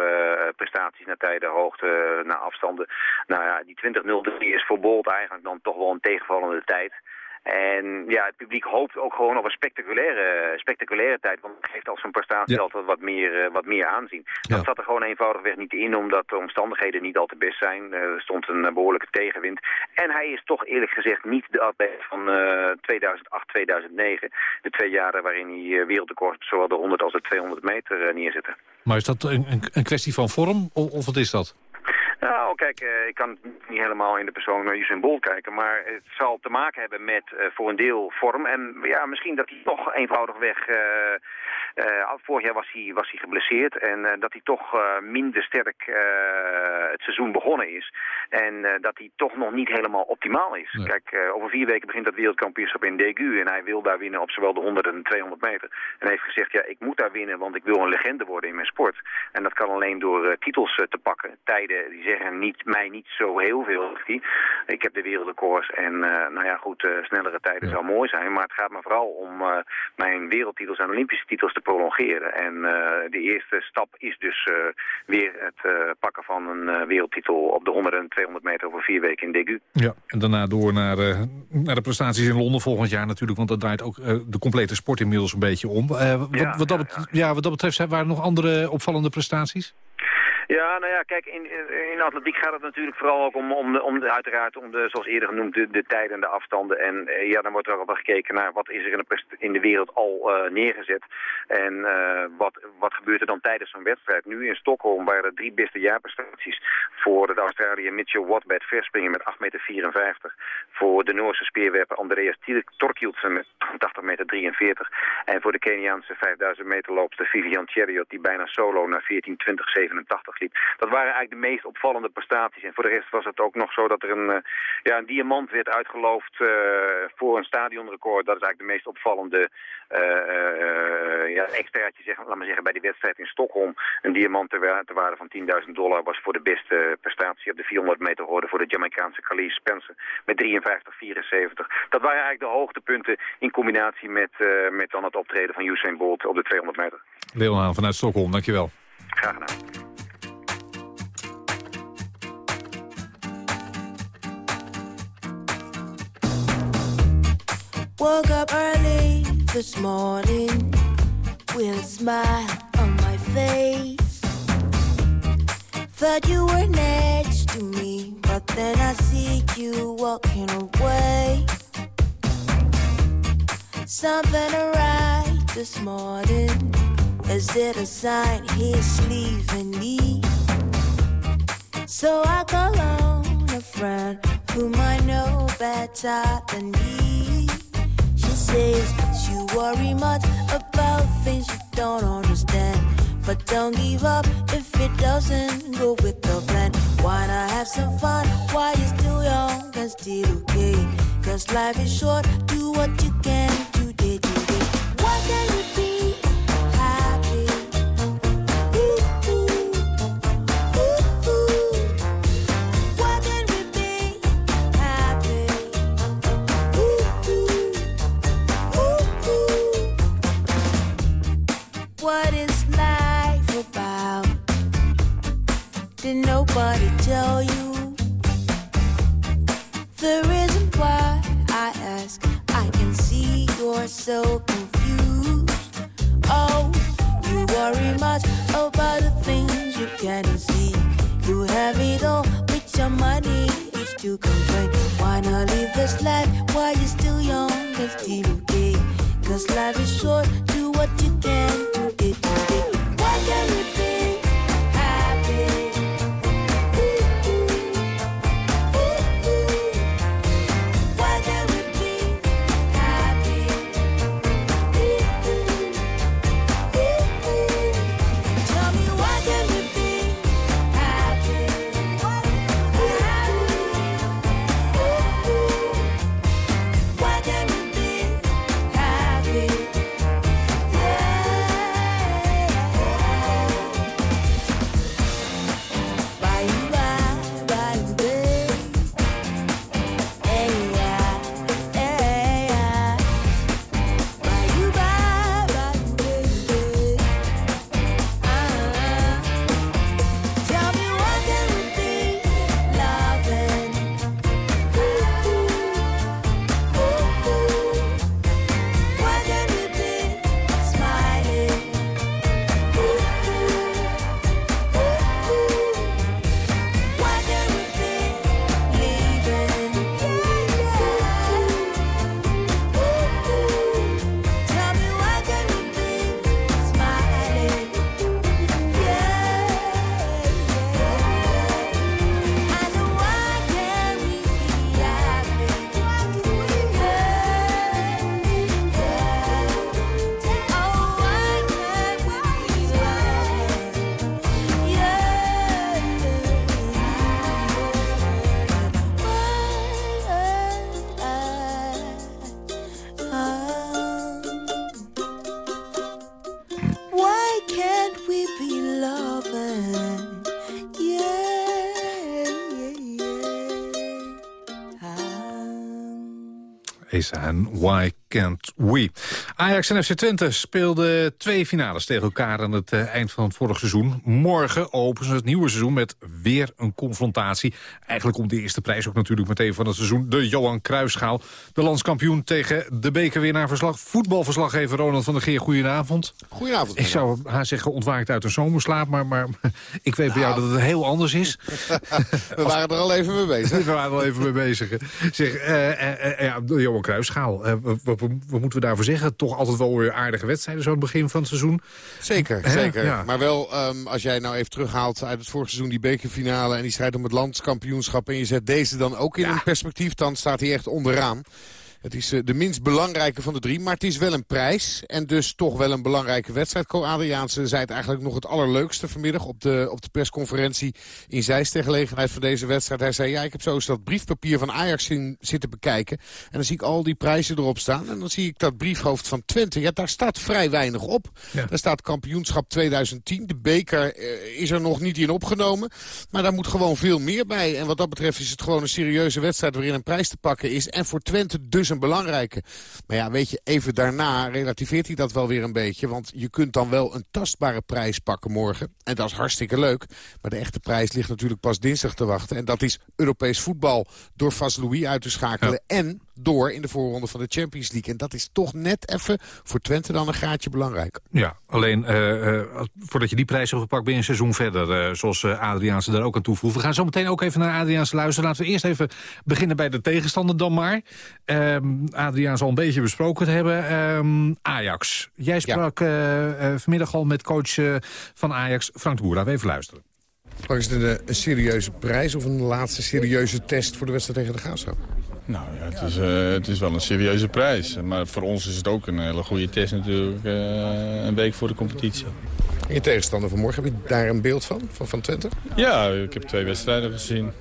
prestaties, naar tijden, hoogte, naar afstanden. Nou ja, die 20.03 is voor Bolt eigenlijk dan toch wel een tegenvallende tijd. En ja, het publiek hoopt ook gewoon op een spectaculaire, spectaculaire tijd. Want het geeft als een prestatie Ja. altijd wat meer, eh, wat meer aanzien. Dat zat er gewoon eenvoudigweg niet in, omdat de omstandigheden niet al te best zijn. Eh, er stond een eh, behoorlijke tegenwind. En hij is toch eerlijk gezegd niet de atleet van eh 2008, 2009. De twee jaren waarin hij eh, wereldrecord zowel de 100 als de 200 meter eh, neerzette. Maar is dat een, een, een kwestie van vorm, of, of wat is dat? Nou, kijk, eh, ik kan niet helemaal in de persoon naar Usain Bolt kijken, maar het zal te maken hebben met eh, voor een deel vorm. En ja, misschien dat hij toch eenvoudigweg eh, vorig jaar was hij, was hij geblesseerd en dat hij toch minder sterk het seizoen begonnen is. En dat hij toch nog niet helemaal optimaal is. Kijk, over vier weken begint dat wereldkampioenschap in Degu en hij wil daar winnen op zowel de 100 en 200 meter. En hij heeft gezegd, ja, ik moet daar winnen, want ik wil een legende worden in mijn sport. En dat kan alleen door titels te pakken. Tijden die zeggen niet, mij niet zo heel veel. Ik heb de wereldrecords en eh, nou ja, goed, eh, snellere tijden zou mooi zijn. Maar het gaat me vooral om eh, mijn wereldtitels en Olympische titels te prolongeren. En de eerste stap is dus weer het pakken van een wereldtitel op de 100 en 200 meter over vier weken in Degu. Ja, en daarna door naar, naar de prestaties in Londen volgend jaar natuurlijk. Want dat draait ook de complete sport inmiddels een beetje om. Wat, Ja, wat, dat ja, wat dat betreft zijn- waren er nog andere opvallende prestaties? Ja, nou ja, kijk, in, in atletiek gaat het natuurlijk vooral ook om, om, de, om de, uiteraard, om de, zoals eerder genoemd, de, de tijden en de afstanden. En eh, ja, dan wordt er ook wel gekeken naar wat is er in de, wereld al eh, neergezet. En eh, wat, wat gebeurt er dan tijdens zo'n wedstrijd. Nu in Stockholm waren er drie beste jaarprestaties voor de Australiër Mitchell Watt bij het verspringen met 8,54 meter. Voor de Noorse speerwerper Andreas Torkildsen met 80 meter 43. En voor de Keniaanse 5000 meter loopster Vivian Cheriot die bijna solo naar 14.20.87 Dat waren eigenlijk de meest opvallende prestaties. En voor de rest was het ook nog zo dat er een, eh, ja, een diamant werd uitgeloofd eh, voor een stadionrecord. Dat is eigenlijk de meest opvallende eh, ja, extraatje, zeg, laat maar zeggen, bij die wedstrijd in Stockholm. Een diamant ter, wa- ter waarde van 10.000 dollar was voor de beste prestatie op de 400 meter hoorde voor de Jamaicaanse Khalid Spencer met 53-74. Dat waren eigenlijk de hoogtepunten in combinatie met, met dan het optreden van Usain Bolt op de 200 meter. Leon vanuit Stockholm, dankjewel. Graag gedaan. Woke up early this morning with a smile on my face. Thought you were next to me, but then I see you walking away. Something right this morning. Is it a sign he's leaving me? So I call on a friend whom I know better than me. Says you worry much about things you don't understand. But don't give up if it doesn't go with the plan. Why not have some fun while you're still young and still okay? Cause life is short, do what you can nobody tell you? The reason why I ask, I can see you're so confused. Oh, you worry much about the things you can't see. You have it all, but your money is to complain. Why not live this life while you're still young and still okay? Cause life is short, do what you can today, today. Is en Why Can't We? Ajax en FC Twente speelden twee finales tegen elkaar aan het eh, eind van het vorige seizoen. Morgen openen ze het nieuwe seizoen met weer een confrontatie. Eigenlijk om de eerste prijs ook natuurlijk meteen van het seizoen. De Johan Cruijffschaal. De landskampioen tegen de bekerwinnaar verslag. Voetbalverslaggever Ronald van der Geer, goedenavond. Goedenavond. Ik zou haar zeggen ontwaakt uit een zomerslaap, maar, maar ik weet bij jou dat het heel anders is. We waren er al even mee bezig. We waren er al even mee bezig. Zeg, eh, ja, de Johan Cruijffschaal. Wat, wat- moeten we daarvoor zeggen? Toch altijd wel weer aardige wedstrijden zo aan het begin van het seizoen. Zeker, zeker. Ja. Maar wel, ehm, als jij nou even terughaalt uit het vorige seizoen... die bekerfinale en die strijd om het landskampioenschap... en je zet deze dan ook in een perspectief... dan staat hij echt onderaan. Het is eh, de minst belangrijke van de drie, maar het is wel een prijs. En dus toch wel een belangrijke wedstrijd. Co Adriaanse zei het eigenlijk nog het allerleukste vanmiddag... op de, op de persconferentie in Zeist ter gelegenheid van deze wedstrijd. Hij zei, ja, ik heb zo eens dat briefpapier van Ajax zien, zitten bekijken. En dan zie ik al die prijzen erop staan. En dan zie ik dat briefhoofd van Twente. Ja, daar staat vrij weinig op. Daar staat kampioenschap 2010. De beker eh, is er nog niet in opgenomen. Maar daar moet gewoon veel meer bij. En wat dat betreft is het gewoon een serieuze wedstrijd... waarin een prijs te pakken is. En voor Twente dus een belangrijke. Maar ja, weet je, even daarna relativeert hij dat wel weer een beetje. Want je kunt dan wel een tastbare prijs pakken morgen. En dat is hartstikke leuk. Maar de echte prijs ligt natuurlijk pas dinsdag te wachten. En dat is Europees voetbal door Vaslui uit te schakelen. En door in de voorronde van de Champions League. En dat is toch net even voor Twente dan een graadje belangrijk. Ja, alleen eh, eh, voordat je die prijs hebt gepakt ben je een seizoen verder. eh, zoals Adriaanse daar ook aan toevoegt. We gaan zo meteen ook even naar Adriaanse luisteren. Laten we eerst even beginnen bij de tegenstander dan maar. Ehm Adriaan zal een beetje besproken te hebben. Ehm, Ajax. Jij sprak vanmiddag al met coach van Ajax, Frank de Boer. Laten we even luisteren. Maar is het een, een serieuze prijs of een laatste serieuze test voor de wedstrijd tegen de Graafschap? Nou ja, het is, eh, het is wel een serieuze prijs. Maar voor ons is het ook een hele goede test natuurlijk. eh, een week voor de competitie. En je tegenstander van morgen, heb je daar een beeld van, van, van Twente? Ja, ik heb twee wedstrijden gezien.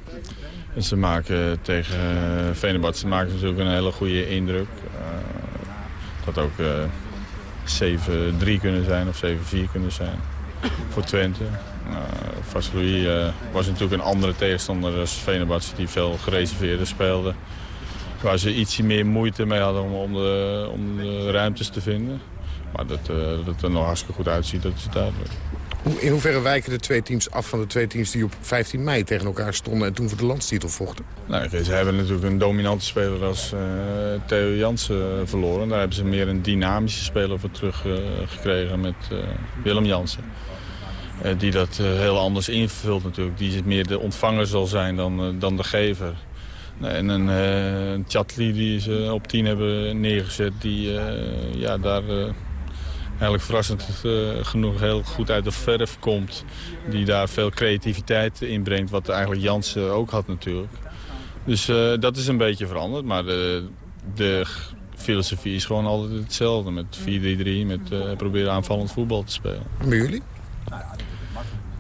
En ze maken tegen uh, Venebad, ze maken natuurlijk een hele goede indruk. Dat ook uh, 7-3 kunnen zijn of 7-4 kunnen zijn voor Twente. Uh, Vaslui uh, was natuurlijk een andere tegenstander als Venebad die veel gereserveerder speelde. Waar ze ietsje meer moeite mee hadden om, om, de, om de ruimtes te vinden. Maar dat, uh, dat het er nog hartstikke goed uitziet, dat is duidelijk. In hoeverre wijken de twee teams af van de twee teams die op 15 mei tegen elkaar stonden en toen voor de landstitel vochten? Nou, ze hebben natuurlijk een dominante speler als uh, Theo Jansen verloren. Daar hebben ze meer een dynamische speler voor teruggekregen uh, met uh, Willem Jansen. Uh, die dat heel anders invult natuurlijk. Die meer de ontvanger zal zijn dan, dan de gever. En een, uh, een Chatli die ze op 10 hebben neergezet, die uh, ja, daar uh, eigenlijk verrassend genoeg heel goed uit de verf komt. Die daar veel creativiteit inbrengt, wat eigenlijk Jansen ook had natuurlijk. Dus dat is een beetje veranderd, maar de, de filosofie is gewoon altijd hetzelfde. Met 4-3-3, met proberen aanvallend voetbal te spelen. En bij jullie?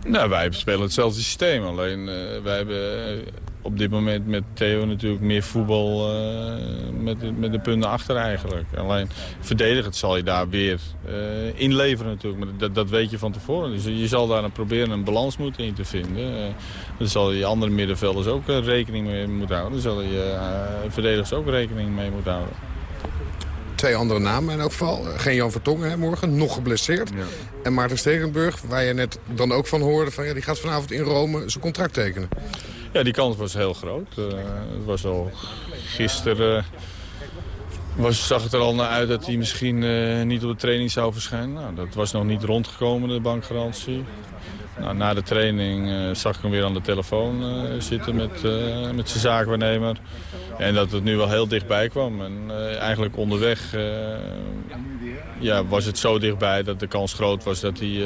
Nou, wij spelen hetzelfde systeem. Alleen wij hebben op dit moment met Theo natuurlijk meer voetbal uh, met, met de punten achter eigenlijk. Alleen verdedigend zal je daar weer uh, inleveren natuurlijk. Maar dat, dat weet je van tevoren. Dus je zal daar een, proberen een balans moeten in te vinden. Uh, daar zal je andere middenvelders ook rekening mee moeten houden. Daar zal je verdedigers ook rekening mee moeten houden. Twee andere namen in elk geval. Geen Jan Vertongen hè, morgen, nog geblesseerd. Ja. En Maarten Stegenburg, waar je net dan ook van hoorde... Van, ja, die gaat vanavond in Rome zijn contract tekenen. Ja, die kans was heel groot. Uh, het was al gisteren... Was, zag het er al naar uit dat hij misschien uh, niet op de training zou verschijnen. Nou, dat was nog niet rondgekomen, de bankgarantie. Nou, na de training uh, zag ik hem weer aan de telefoon zitten met, met zijn zaakwaarnemer. En dat het nu wel heel dichtbij kwam. En eigenlijk onderweg ja, was het zo dichtbij dat de kans groot was dat hij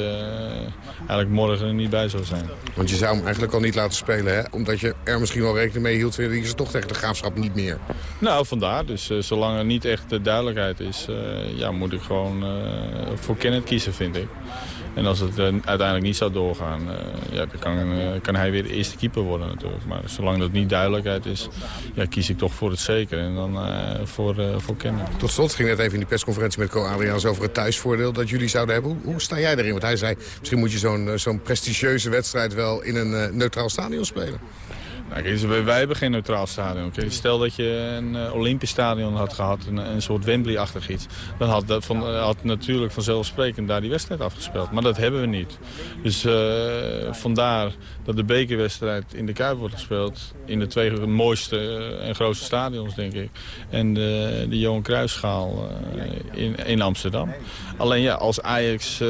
eigenlijk morgen er niet bij zou zijn. Want je zou hem eigenlijk al niet laten spelen, hè? Omdat je er misschien wel rekening mee hield, die ze toch tegen de graafschap niet meer. Nou, vandaar. Dus zolang er niet echt de duidelijkheid is, ja, moet ik gewoon voor Kenneth kiezen, vind ik. En als het uiteindelijk niet zou doorgaan, ja, dan kan, kan, hij weer de eerste keeper worden natuurlijk. Maar zolang dat niet duidelijkheid is, ja, kies ik toch voor het zeker. En dan voor, voor Kenneth. Tot slot ging net even in die persconferentie met Co Adriaans over het thuisvoordeel dat jullie zouden hebben. Hoe, sta jij daarin? Want hij zei, misschien moet je zo'n zo'n prestigieuze wedstrijd wel in een neutraal stadion spelen. Nou, wij, hebben geen neutraal stadion. Stel dat je een eh, Olympisch stadion had gehad, een, een soort Wembley-achtig iets. Dan had, dat van, had natuurlijk vanzelfsprekend daar die wedstrijd afgespeeld. Maar dat hebben we niet. Dus eh, vandaar dat de bekerwedstrijd in de Kuip wordt gespeeld. In de twee mooiste eh, en grootste stadions, denk ik. En de, de Johan Cruijffschaal eh, in, in Amsterdam. Alleen ja, als Ajax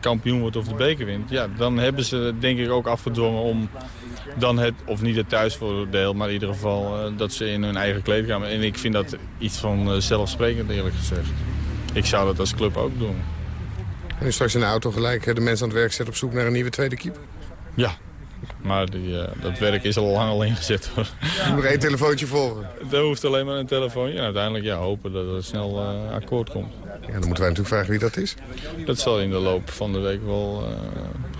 kampioen wordt of de beker wint... Ja, dan hebben ze denk ik ook afgedwongen om dan het, of niet het thuisvoordeel... maar in ieder geval eh, dat ze in hun eigen kleedkamer... en ik vind dat iets van eh, zelfsprekend eerlijk gezegd. Ik zou dat als club ook doen. En is straks in de auto gelijk de mensen aan het werk zetten op zoek naar een nieuwe tweede keeper? Ja, maar die, eh, dat werk is al lang al ingezet hoor. Nog één telefoontje volgen. Er hoeft alleen maar een telefoontje. En uiteindelijk ja, hopen dat er snel akkoord komt. Ja, dan moeten wij natuurlijk vragen wie dat is. Dat zal in de loop van de week wel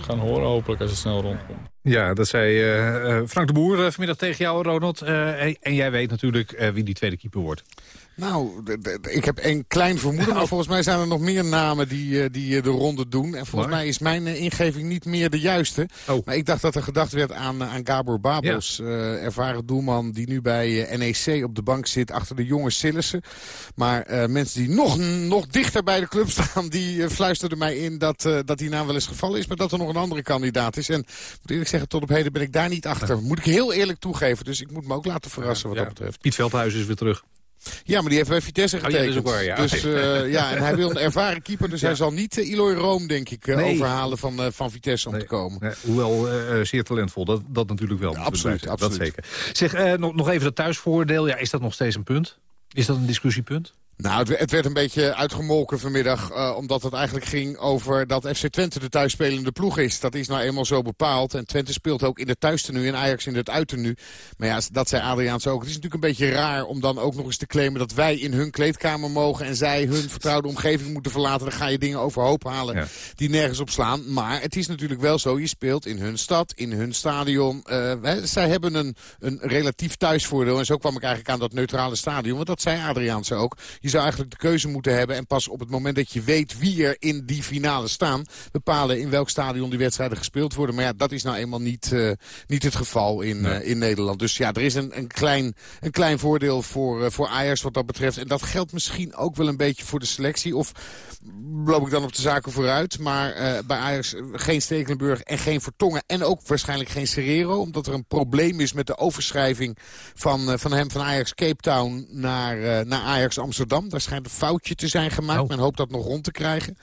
gaan horen hopelijk als het snel rondkomt. Ja, dat zei eh, eh, Frank de Boer eh, vanmiddag tegen jou, Ronald. En, jij weet natuurlijk wie die tweede keeper wordt. Nou, ik heb een klein vermoeden, maar volgens mij zijn er nog meer namen die, eh, die eh, de ronde doen. En volgens Maar? mij is mijn eh, ingeving niet meer de juiste. Maar ik dacht dat er gedacht werd aan, aan Gabor Babos, ervaren doelman die nu bij NEC op de bank zit achter de jonge Sillissen. Maar mensen die nog, nog dichter bij de club staan, die fluisterden mij in dat, dat die naam wel eens gevallen is. Maar dat er nog een andere kandidaat is. En ik moet eerlijk zeggen, tot op heden ben ik daar niet achter. Moet ik heel eerlijk toegeven. Dus ik moet me ook laten verrassen wat Ja, dat betreft. Piet Veldhuis is weer terug. Ja, maar die heeft bij Vitesse Oh ja, dat getekend. ook waar, ja. Dus eh, ja, en hij wil een ervaren keeper. Dus hij zal niet uh, Eloy Room, denk ik, uh, Nee. overhalen van, uh, van Vitesse om te komen. Nee, hoewel zeer talentvol, dat, dat natuurlijk wel. Absoluut, absoluut. Dat zeker. Zeg, nog, nog even het thuisvoordeel. Ja, is dat nog steeds een punt? Is dat een discussiepunt? Nou, het, werd een beetje uitgemolken vanmiddag. Uh, omdat het eigenlijk ging over dat FC Twente de thuisspelende ploeg is. Dat is nou eenmaal zo bepaald. En Twente speelt ook in de thuistenu en Ajax in het uittenu. Maar ja, dat zei Adriaans ook. Het is natuurlijk een beetje raar om dan ook nog eens te claimen... dat wij in hun kleedkamer mogen en zij hun vertrouwde omgeving moeten verlaten. Dan ga je dingen overhoop halen ja. die nergens op slaan. Maar het is natuurlijk wel zo. Je speelt in hun stad, in hun stadion. Uh, hè, zij hebben een, een relatief thuisvoordeel. En zo kwam ik eigenlijk aan dat neutrale stadion. Want dat zei Adriaans ook. Je zou eigenlijk de keuze moeten hebben. En pas op het moment dat je weet wie er in die finale staan... bepalen in welk stadion die wedstrijden gespeeld worden. Maar ja, dat is nou eenmaal niet, uh, niet het geval in, nee. uh, in Nederland. Dus ja, er is een, een, klein, een klein voordeel voor, uh, voor Ajax wat dat betreft. En dat geldt misschien ook wel een beetje voor de selectie. Of loop ik dan op de zaken vooruit. Maar bij Ajax geen Stekelenburg en geen Vertongen. En ook waarschijnlijk geen Serrero. Omdat er een probleem is met de overschrijving van, van hem van Ajax Cape Town naar, naar Ajax Amsterdam. Daar schijnt een foutje te zijn gemaakt. Oh. Men hoopt dat nog rond te krijgen.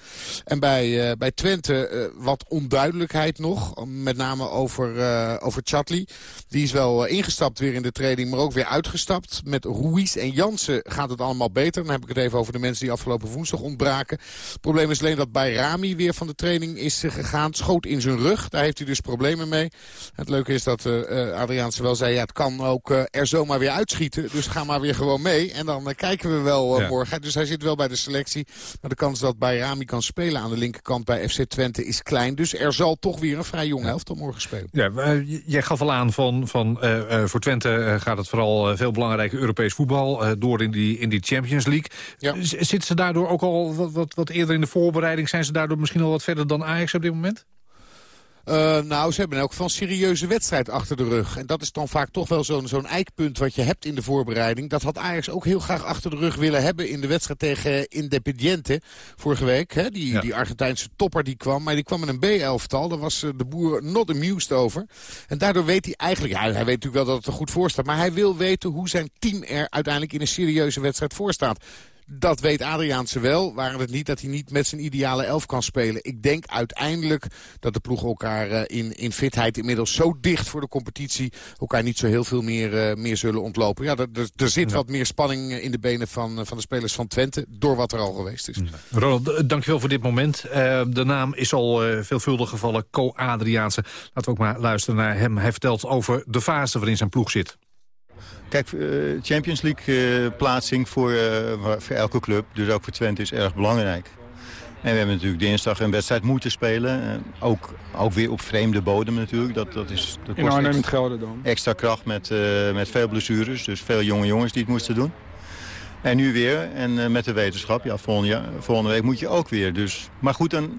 En bij, uh, bij Twente uh, wat onduidelijkheid nog. Met name over, uh, over Chatli. Die is wel ingestapt weer in de training, maar ook weer uitgestapt. Met Ruiz en Jansen gaat het allemaal beter. Dan heb ik het even over de mensen die afgelopen woensdag ontbraken. Het probleem is alleen dat bij Rami weer van de training is gegaan. Schoot in zijn rug. Daar heeft hij dus problemen mee. Het leuke is dat Adriaanse wel zei, ja, het kan ook er zomaar weer uitschieten. Dus ga maar weer gewoon mee. En dan kijken we wel Dus hij zit wel bij de selectie. Maar de kans dat Bayrami kan spelen aan de linkerkant bij FC Twente is klein. Dus er zal toch weer een vrij jong helft morgen spelen. Ja, uh, jij gaf al aan van, van uh, uh, voor Twente gaat het vooral veel belangrijke Europees voetbal. door in die, in die Champions League. Ja. Zitten ze daardoor ook al wat, wat, wat eerder in de voorbereiding? Zijn ze daardoor misschien al wat verder dan Ajax op dit moment? Uh, nou, ze hebben ook van serieuze wedstrijd achter de rug. En dat is dan vaak toch wel zo'n zo'n eikpunt wat je hebt in de voorbereiding. Dat had Ajax ook heel graag achter de rug willen hebben in de wedstrijd tegen Independiente vorige week. Hè? Die, ja. die Argentijnse topper die kwam, maar die kwam met een B-elftal. Daar was de boer not amused over. En daardoor weet hij eigenlijk, ja, hij weet natuurlijk wel dat het er goed voor staat. Maar hij wil weten hoe zijn team er uiteindelijk in een serieuze wedstrijd voor staat. Dat weet Adriaanse wel. Waren het niet dat hij niet met zijn ideale elf kan spelen. Ik denk uiteindelijk dat de ploegen elkaar uh, in, in fitheid inmiddels zo dicht voor de competitie... elkaar niet zo heel veel meer, uh, meer zullen ontlopen. Ja, er, zit ja. wat meer spanning in de benen van, van de spelers van Twente... door wat er al geweest is. Ronald, dankjewel voor dit moment. Uh, de naam is al veelvuldig gevallen, Co-Adriaanse. Laten we ook maar luisteren naar hem. Hij vertelt over de fase waarin zijn ploeg zit. Kijk, Champions League plaatsing voor, voor elke club, dus ook voor Twente, is erg belangrijk. En we hebben natuurlijk dinsdag een wedstrijd moeten spelen. Ook, ook weer op vreemde bodem natuurlijk. Dat, dat is, dat In Arnhem Gelder dan. Extra kracht met, uh, met veel blessures. Dus veel jonge jongens die het moesten doen. En nu weer. En uh, met de wetenschap. Ja, volgende, volgende week moet je ook weer. Dus, maar goed, dan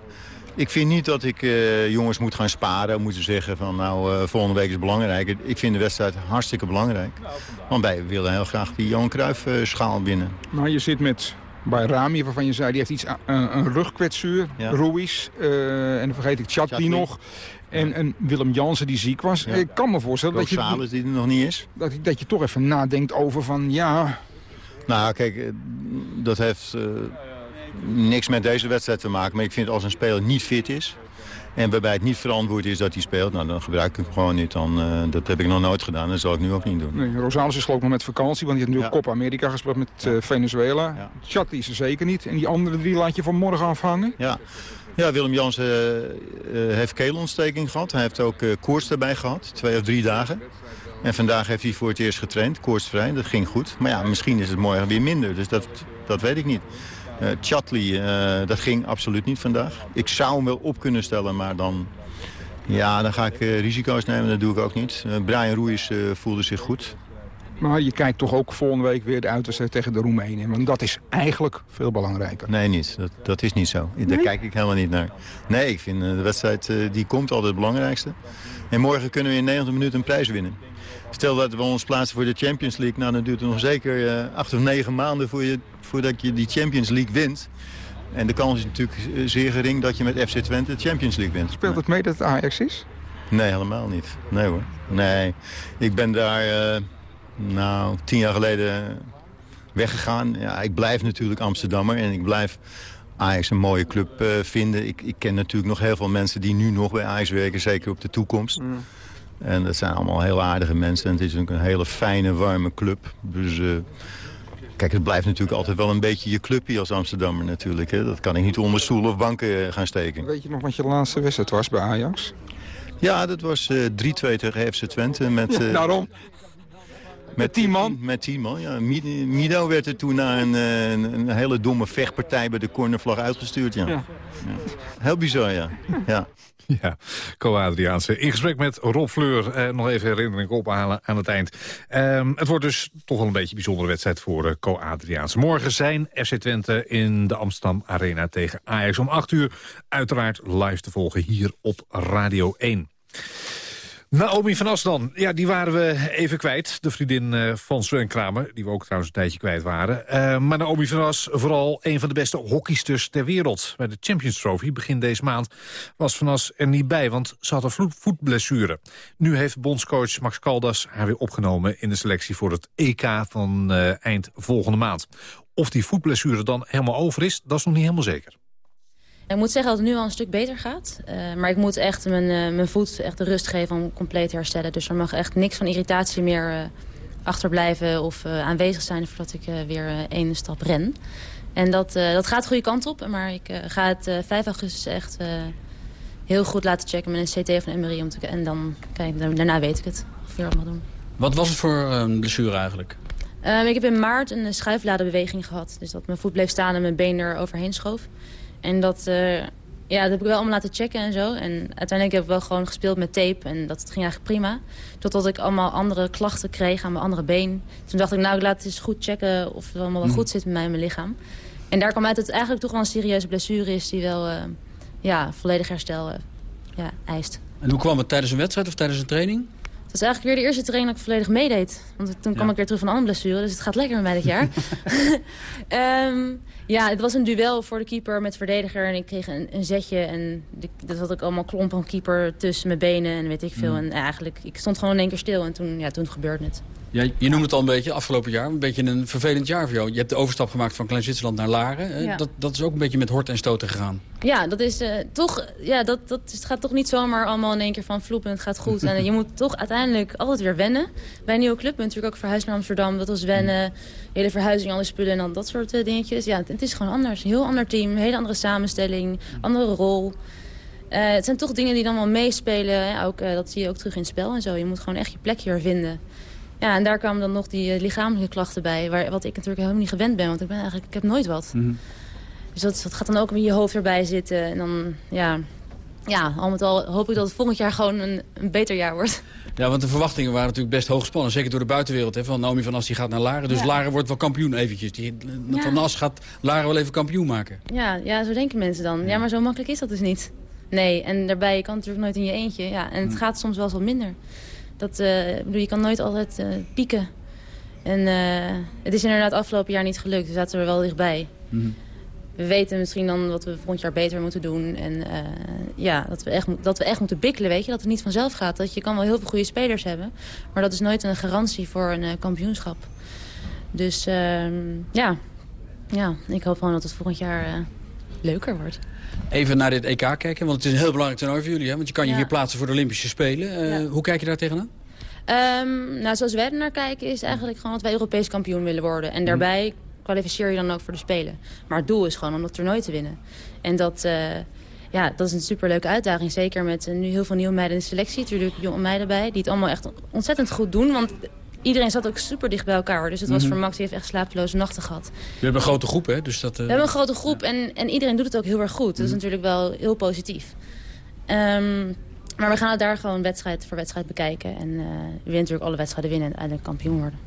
Ik vind niet dat ik uh, jongens moet gaan sparen. Moeten zeggen van nou, uh, volgende week is belangrijk. Ik vind de wedstrijd hartstikke belangrijk. Want wij willen heel graag die Johan Cruijff uh, schaal winnen. Nou, je zit met bij Rami, waarvan je zei, die heeft iets, een, een rugkwetsuur. Ja. Ruiz. en dan vergeet ik Chatli nog. En, en, Willem Jansen die ziek was. Ja. Ik kan me voorstellen dat je, die er nog niet is. Dat, dat je toch even nadenkt over van ja... Nou, kijk, dat heeft niks met deze wedstrijd te maken. Maar ik vind als een speler niet fit is... en waarbij het niet verantwoord is dat hij speelt... Nou, dan gebruik ik hem gewoon niet. Dan, uh, dat heb ik nog nooit gedaan en dat zal ik nu ook niet doen. Nee, Rosales is geloof ik nog met vakantie... want die heeft natuurlijk ja. Copa America gespeeld met uh, Venezuela. Ja. Chat is er zeker niet. En die andere drie laat je van morgen afhangen? Ja. Ja, Willem Jansen uh, heeft keelontsteking gehad. Hij heeft ook koorts erbij gehad, twee of drie dagen. En vandaag heeft hij voor het eerst getraind, koortsvrij. Dat ging goed. Maar ja, misschien is het morgen weer minder. Dus dat, dat weet ik niet. Uh, Chatley, uh, dat ging absoluut niet vandaag. Ik zou hem wel op kunnen stellen, maar dan, ja, dan ga ik uh, risico's nemen. Dat doe ik ook niet. Brian Ruiz voelde zich goed. Maar je kijkt toch ook volgende week weer de uitwedstrijd tegen de Roemenen. Want dat is eigenlijk veel belangrijker. Nee, niet. Dat, dat is niet zo. Nee? Daar kijk ik helemaal niet naar. Nee, ik vind de wedstrijd die komt altijd het belangrijkste. En morgen kunnen we in 90 minuten een prijs winnen. Stel dat we ons plaatsen voor de Champions League. Nou, dan duurt het nog zeker acht of negen maanden voor je voordat je die Champions League wint. En de kans is natuurlijk zeer gering dat je met FC Twente de Champions League wint. Speelt het mee dat het Ajax is? Nee, helemaal niet. Nee hoor. Nee. Ik ben daar, uh, nou, tien jaar geleden weggegaan. Ja, ik blijf natuurlijk Amsterdammer en ik blijf Ajax een mooie club uh, vinden. Ik, ik, ken natuurlijk nog heel veel mensen die nu nog bij Ajax werken, zeker op de toekomst. Mm. En dat zijn allemaal heel aardige mensen. En het is ook een hele fijne, warme club. Dus... Uh, Kijk, het blijft natuurlijk altijd wel een beetje je clubje als Amsterdammer natuurlijk. Hè? Dat kan ik niet onder stoelen of banken eh, gaan steken. Weet je nog wat je laatste wedstrijd was bij Ajax? Ja, dat was uh, 3-2 tegen FC Twente. Met, ja, daarom. Met tien man? Met tien man, ja. Mido werd er toen na een, een, een, hele domme vechtpartij bij de cornervlag uitgestuurd, ja. ja. ja. Heel bizar, ja. ja. Ja, Co-Adriaanse. In gesprek met Rob Fleur. Eh, nog even herinnering ophalen aan het eind. Um, het wordt dus toch wel een beetje een bijzondere wedstrijd voor Co-Adriaanse. Morgen zijn FC Twente in de Amsterdam Arena tegen Ajax om 8 uur. Uiteraard live te volgen hier op Radio 1. Naomi van As dan. Ja, die waren we even kwijt. De vriendin uh, van Sven Kramer, die we ook trouwens een tijdje kwijt waren. Uh, maar Naomi van As, vooral een van de beste hockeysters ter wereld. Bij de Champions Trophy begin deze maand was van As er niet bij, want ze had een voetblessure. Nu heeft bondscoach Max Caldas haar weer opgenomen in de selectie voor het EK van uh, eind volgende maand. Of die voetblessure dan helemaal over is, dat is nog niet helemaal zeker. Ik moet zeggen dat het nu al een stuk beter gaat. Uh, maar ik moet echt mijn, uh, mijn voet echt de rust geven om compleet te herstellen. Dus er mag echt niks van irritatie meer uh, achterblijven of aanwezig zijn... voordat ik weer één stap ren. En dat, dat gaat de goede kant op. Maar ik ga het 5 augustus echt heel goed laten checken met een CT of een MRI. Om te, en dan, kijk, daarna weet ik het. Of weer allemaal doen. Wat was het voor blessure eigenlijk? Um, ik heb in maart een schuifladenbeweging gehad. Dus dat mijn voet bleef staan en mijn been er overheen schoof. En dat, uh, ja, dat heb ik wel allemaal laten checken en zo. En uiteindelijk heb ik wel gewoon gespeeld met tape. En dat ging eigenlijk prima. Totdat ik allemaal andere klachten kreeg aan mijn andere been. Toen dacht ik, nou, ik laat het eens goed checken of het allemaal wel mm. goed zit met mij en mijn lichaam. En daar kwam uit dat het eigenlijk toch wel een serieuze blessure is... die wel uh, ja, volledig herstel uh, ja, eist. En hoe kwam het tijdens een wedstrijd of tijdens een training? Dat is eigenlijk weer de eerste training dat ik volledig meedeed. Want toen kwam ik weer terug van een andere blessure. Dus het gaat lekker met mij dit jaar. um, ja, het was een duel voor de keeper met verdediger. En ik kreeg een, een zetje. En dat had ik allemaal klompen van keeper tussen mijn benen en weet ik veel. Mm. En eigenlijk, ik stond gewoon in één keer stil. En toen, ja, toen gebeurde het. Ja, je noemde het al een beetje, afgelopen jaar, een beetje een vervelend jaar voor jou. Je hebt de overstap gemaakt van Klein-Zwitserland naar Laren. Ja. Dat, dat is ook een beetje met hort en stoten gegaan. Ja, dat is uh, toch, ja, dat, dat het gaat toch niet zomaar allemaal in één keer van vloep en het gaat goed. en je moet toch uiteindelijk altijd weer wennen. Bij een nieuwe club ben natuurlijk ook verhuisd naar Amsterdam. Dat was wennen, hele verhuizing, alle spullen en dan dat soort uh, dingetjes. Ja, het, is gewoon anders. Een heel ander team, een hele andere samenstelling, andere rol. Uh, het zijn toch dingen die dan wel meespelen. Ook, dat zie je ook terug in het spel en zo. Je moet gewoon echt je plek hier vinden. Ja, en daar kwamen dan nog die uh, lichamelijke klachten bij. Waar, wat ik natuurlijk helemaal niet gewend ben. Want ik ben eigenlijk, ik heb nooit wat. Mm Dus dat, dat, gaat dan ook in je hoofd erbij zitten. En dan, ja, ja, al met al hoop ik dat het volgend jaar gewoon een, een beter jaar wordt. Ja, want de verwachtingen waren natuurlijk best hoog gespannen. Zeker door de buitenwereld. Hè, van Naomi van As die gaat naar Laren. Dus ja. Laren wordt wel kampioen eventjes. Die, ja. Van As gaat Laren wel even kampioen maken. Ja, ja, zo denken mensen dan. Ja, maar zo makkelijk is dat dus niet. Nee, en daarbij, je kan natuurlijk nooit in je eentje. Ja, en het gaat soms wel eens wat minder. Dat, eh, bedoel, je kan nooit altijd eh, pieken. En eh, het is inderdaad afgelopen jaar niet gelukt. We zaten er wel dichtbij. Mhm. We weten misschien dan wat we volgend jaar beter moeten doen. En eh, ja, dat we, echt, dat we echt moeten bikkelen, weet je. Dat het niet vanzelf gaat. Dat je kan wel heel veel goede spelers hebben. Maar dat is nooit een garantie voor een eh, kampioenschap. Dus ehm, ja. ja, ik hoop gewoon dat het volgend jaar eh, leuker wordt. Even naar dit EK kijken, want het is een heel belangrijk toernooi voor jullie. Hè? Want je kan je Ja. hier plaatsen voor de Olympische Spelen. Ja. Hoe kijk je daar tegenaan? Ehm, nou, zoals wij er naar kijken is eigenlijk gewoon dat wij Europees kampioen willen worden. En daarbij kwalificeer je dan ook voor de Spelen. Maar het doel is gewoon om dat toernooi te winnen. En dat, eh, ja, dat is een superleuke uitdaging. Zeker met eh, nu heel veel nieuwe meiden in de selectie. Natuurlijk jonge meiden bij, die het allemaal echt ontzettend goed doen. Want iedereen zat ook super dicht bij elkaar. Dus het was Mhm. voor Max, die heeft echt slapeloze nachten gehad. We hebben een grote groep, hè? Dus dat, eh, We hebben een grote groep en, en iedereen doet het ook heel erg goed. Dat is natuurlijk wel heel positief. Ehm, maar we gaan het daar gewoon wedstrijd voor wedstrijd bekijken. En eh we willen natuurlijk alle wedstrijden winnen en uiteindelijk kampioen worden.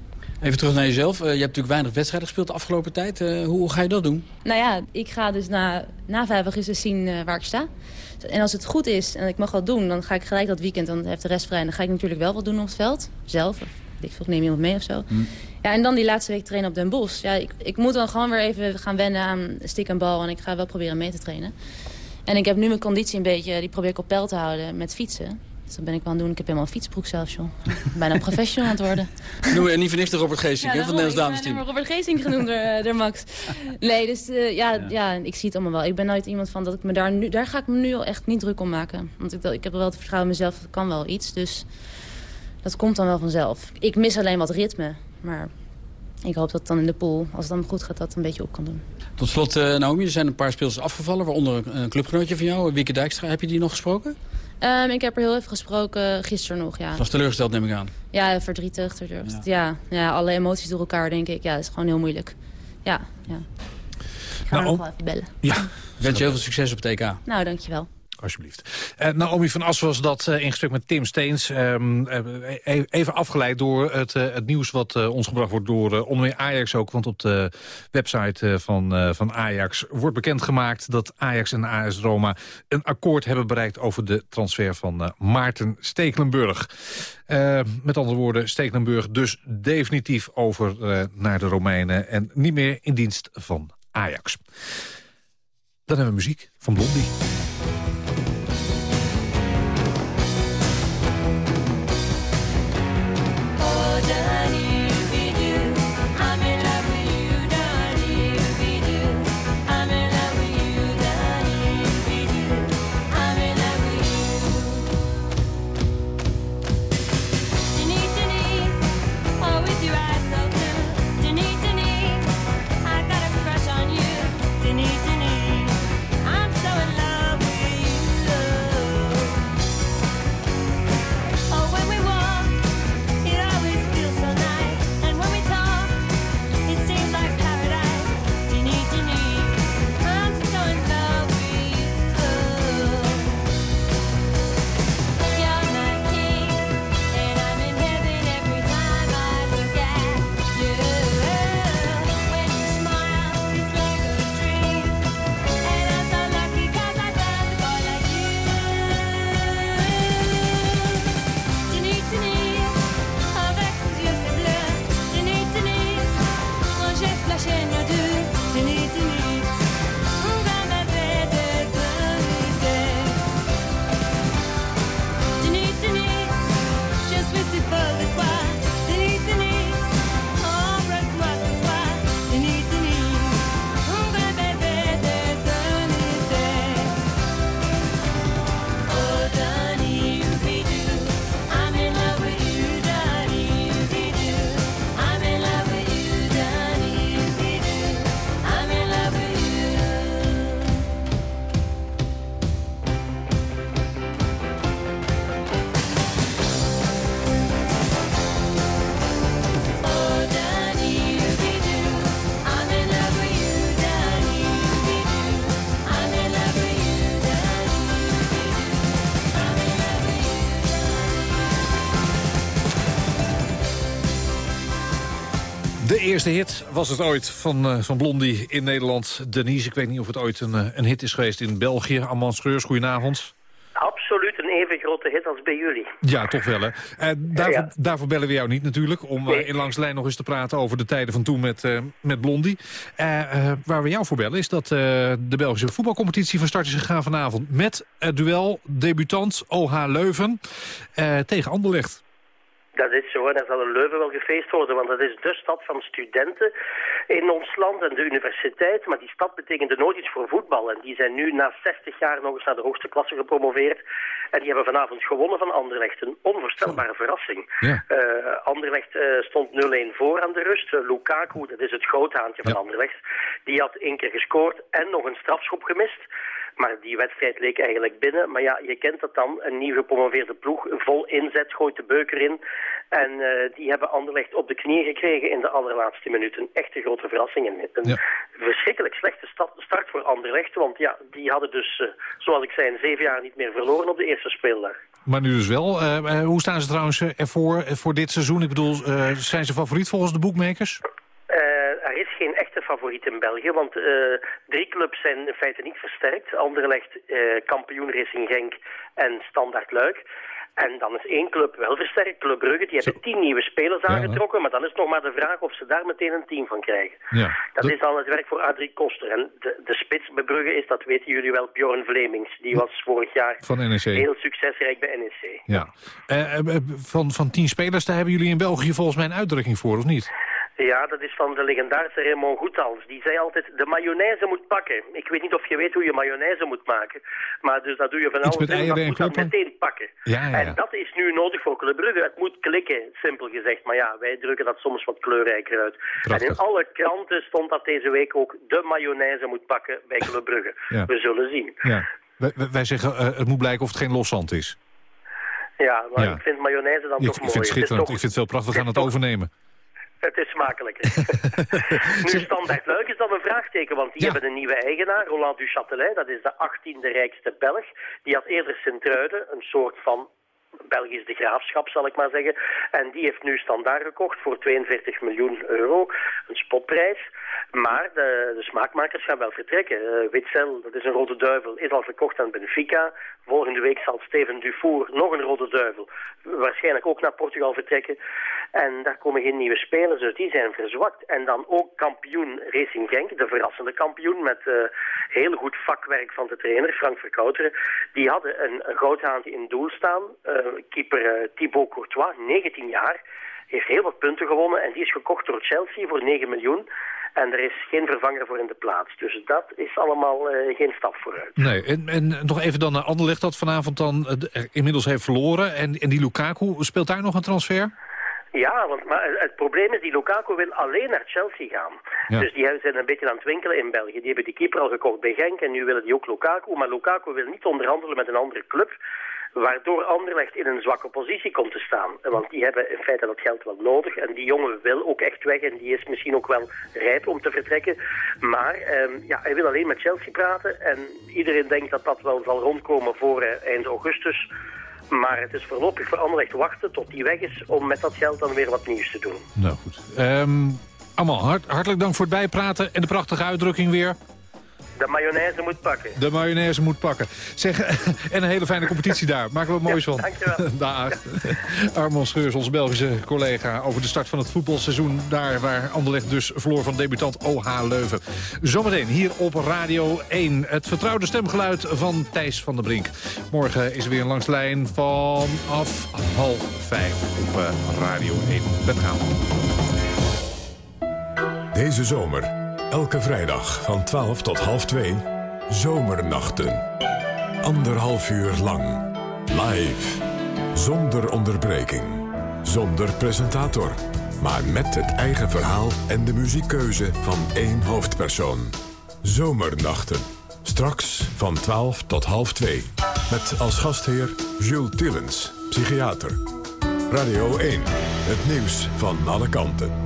Even terug naar jezelf. Eh, je hebt natuurlijk weinig wedstrijden gespeeld de afgelopen tijd. Eh, hoe ga je dat doen? Nou ja, ik ga dus na, na 5 augustus zien eh, waar ik sta. En als het goed is en ik mag wat doen, dan ga ik gelijk dat weekend, dan heeft de rest vrij. En dan ga ik natuurlijk wel wat doen op het veld. Zelf, of ik veel, neem iemand mee of zo. Ja, en dan die laatste week trainen op Den Bosch. Ja, ik, ik moet dan gewoon weer even gaan wennen aan stick en bal. En ik ga wel proberen mee te trainen. En ik heb nu mijn conditie een beetje, die probeer ik op peil te houden met fietsen. Dus dat ben ik wel aan het doen. Ik heb helemaal een fietsbroek zelfs, joh. Bijna professional aan het worden. Noem je niet voor niks de Robert Geesink hè, van het Nederlands damesteam. Robert Geesink genoemd door, eh, door Max. Nee, dus eh, ja, ja. ik zie het allemaal wel. Ik ben nooit iemand van dat ik me daar nu... Daar ga ik me nu al echt niet druk om maken. Want ik, ik heb wel het vertrouwen in mezelf. Ik kan wel iets, dus dat komt dan wel vanzelf. Ik mis alleen wat ritme, maar... Ik hoop dat dan in de pool, als het dan goed gaat, dat een beetje op kan doen. Tot slot, eh, Naomi, er zijn een paar speelsters afgevallen. Waaronder een clubgenootje van jou, Wieke Dijkstra. Heb je die nog gesproken? Ehm, ik heb er heel even gesproken, gisteren nog, ja. Was teleurgesteld, neem ik aan. Ja, verdrietig. teleurgesteld. Ja. Ja, alle emoties door elkaar, denk ik. Ja, dat is gewoon heel moeilijk. Ja, ja. Ik ga Nou, nog wel even bellen. Ja, Ik wens je heel veel succes op het EK. Nou, dankjewel. Alsjeblieft. Eh, Naomi van As was dat eh, in gesprek met Tim Steens. Ehm, eh, e- even afgeleid door het, het nieuws wat ons gebracht wordt door uh, onder meer Ajax ook. Want op de website van, van Ajax wordt bekendgemaakt dat Ajax en AS Roma een akkoord hebben bereikt over de transfer van Maarten Stekelenburg. Met andere woorden, Stekelenburg dus definitief over naar de Romeinen en niet meer in dienst van Ajax. Dan hebben we muziek van Blondie. Eerste hit was het ooit van, eh, van Blondie in Nederland. Denise, ik weet niet of het ooit een, eh, een hit is geweest in België. Amman Schreurs, goedenavond. even grote hit als bij jullie. Ja, toch wel hè. Uh, daarvoor, daarvoor, bellen we jou niet natuurlijk. Om uh, in langs lijn nog eens te praten over de tijden van toen met, uh, met Blondie. waar we jou voor bellen is dat de Belgische voetbalcompetitie van start is gegaan vanavond. Met het duel debutant OH Leuven tegen Anderlecht. Dat is zo, en daar zal in Leuven wel gefeest worden, want dat is de stad van studenten in ons land en de universiteit. Maar die stad betekende nooit iets voor voetbal. En die zijn nu na 60 jaar nog eens naar de hoogste klasse gepromoveerd. En die hebben vanavond gewonnen van Anderlecht. Een onvoorstelbare verrassing. Ja. Uh, Anderlecht uh, stond 0-1 voor aan de rust. Uh, Lukaku, dat is het groothaantje van Anderlecht, die had één keer gescoord en nog een strafschop gemist. Maar die wedstrijd leek eigenlijk binnen. Maar ja, je kent dat dan. Een nieuw gepromoveerde ploeg, vol inzet, gooit de beuker in. En uh, die hebben Anderlecht op de knieën gekregen in de allerlaatste minuten. Echt een grote verrassing. En een ja. verschrikkelijk slechte start voor Anderlecht. Want ja, die hadden dus, uh, zoals ik zei, zeven jaar niet meer verloren op de eerste speeldag. Maar nu dus wel. Uh, hoe staan ze trouwens ervoor voor dit seizoen? Ik bedoel, zijn ze favoriet volgens de boekmakers? Er is geen echte favoriet in België, want uh, drie clubs zijn in feite niet versterkt. Anderlecht, uh, kampioen Racing Genk en Standard Luik. En dan is één club wel versterkt, Club Brugge. Die hebben tien nieuwe spelers aangetrokken. Maar dan is nog maar de vraag of ze daar meteen een team van krijgen. Ja. Dat is dan het werk voor Adrie Koster. En de, de spits bij Brugge is, dat weten jullie wel, Bjorn Vlemings. Die was vorig jaar van NEC. heel succesrijk bij NEC. Ja. Uh, van, van tien spelers, daar hebben jullie in België volgens mij een uitdrukking voor, of niet? Ja, dat is van de legendarische Raymond Goethals. Die zei altijd, de mayonaise moet pakken. Ik weet niet of je weet hoe je mayonaise moet maken. Maar dus dat doe je van alles. en dat moet dat meteen pakken. Ja, ja, ja. En dat is nu nodig voor Club Brugge. Het moet klikken, simpel gezegd. Maar ja, wij drukken dat soms wat kleurrijker uit. Prachtig. En in alle kranten stond dat deze week ook de mayonaise moet pakken bij Club Brugge. We zullen zien. Ja. Wij, wij zeggen, uh, het moet blijken of het geen loszand is. Ja, maar ik vind mayonaise dan ik, toch ik mooi. Vind het schitterend. Toch, ik vind het wel prachtig. We gaan het overnemen. Het is smakelijk. nu, Standaard Luik is dan een vraagteken, want die ja. hebben een nieuwe eigenaar, Roland Duchatelet. Dat is de 18e rijkste Belg. Die had eerder Sint-Truiden, een soort van Belgisch de graafschap, zal ik maar zeggen. En die heeft nu standaard gekocht voor 42 miljoen euro. Een spotprijs. Maar de, de smaakmakers gaan wel vertrekken. Uh, Witzel, dat is een rode duivel, is al verkocht aan Benfica. Volgende week zal Steven Dufour, nog een rode duivel, waarschijnlijk ook naar Portugal vertrekken. En daar komen geen nieuwe spelers, dus die zijn verzwakt. En dan ook kampioen Racing Genk, de verrassende kampioen met uh, heel goed vakwerk van de trainer, Frank Verkouteren. Die hadden een, een goudhaantje in doel staan, uh, keeper uh, Thibaut Courtois, 19 jaar. Heeft heel wat punten gewonnen en die is gekocht door Chelsea voor 9 miljoen. En er is geen vervanger voor in de plaats. Dus dat is allemaal uh, geen stap vooruit. Nee, en, en nog even dan naar Anderlecht dat vanavond dan uh, inmiddels heeft verloren. En, en die Lukaku, speelt daar nog een transfer? Ja, want maar het probleem is, die Lukaku wil alleen naar Chelsea gaan. Ja. Dus die zijn een beetje aan het winkelen in België. Die hebben die keeper al gekocht bij Genk en nu willen die ook Lukaku. Maar Lukaku wil niet onderhandelen met een andere club waardoor Anderlecht in een zwakke positie komt te staan. Want die hebben in feite dat geld wel nodig. En die jongen wil ook echt weg en die is misschien ook wel rijp om te vertrekken. Maar eh, ja, hij wil alleen met Chelsea praten. En iedereen denkt dat dat wel zal rondkomen voor eh, eind augustus. Maar het is voorlopig voor Anderlecht wachten tot die weg is om met dat geld dan weer wat nieuws te doen. Nou goed. Um, allemaal hart, hartelijk dank voor het bijpraten en de prachtige uitdrukking weer. De mayonaise moet pakken. De mayonaise moet pakken. Zeg, en een hele fijne competitie daar. Maken we het moois ja, van. Dankjewel. Dag. Armand Scheurs, onze Belgische collega... over de start van het voetbalseizoen. Daar waar Anderlecht dus verloor van debutant OH Leuven. Zometeen hier op Radio 1. Het vertrouwde stemgeluid van Thijs van der Brink. Morgen is er weer een langslijn vanaf half vijf op uh, Radio 1. Met gaan. Deze zomer Elke vrijdag van 12 tot half 2. Zomernachten. Anderhalf uur lang. Live. Zonder onderbreking. Zonder presentator. Maar met het eigen verhaal en de muziekkeuze van één hoofdpersoon. Zomernachten. Straks van 12 tot half 2. Met als gastheer Jules Tillens, psychiater. Radio 1. Het nieuws van alle kanten.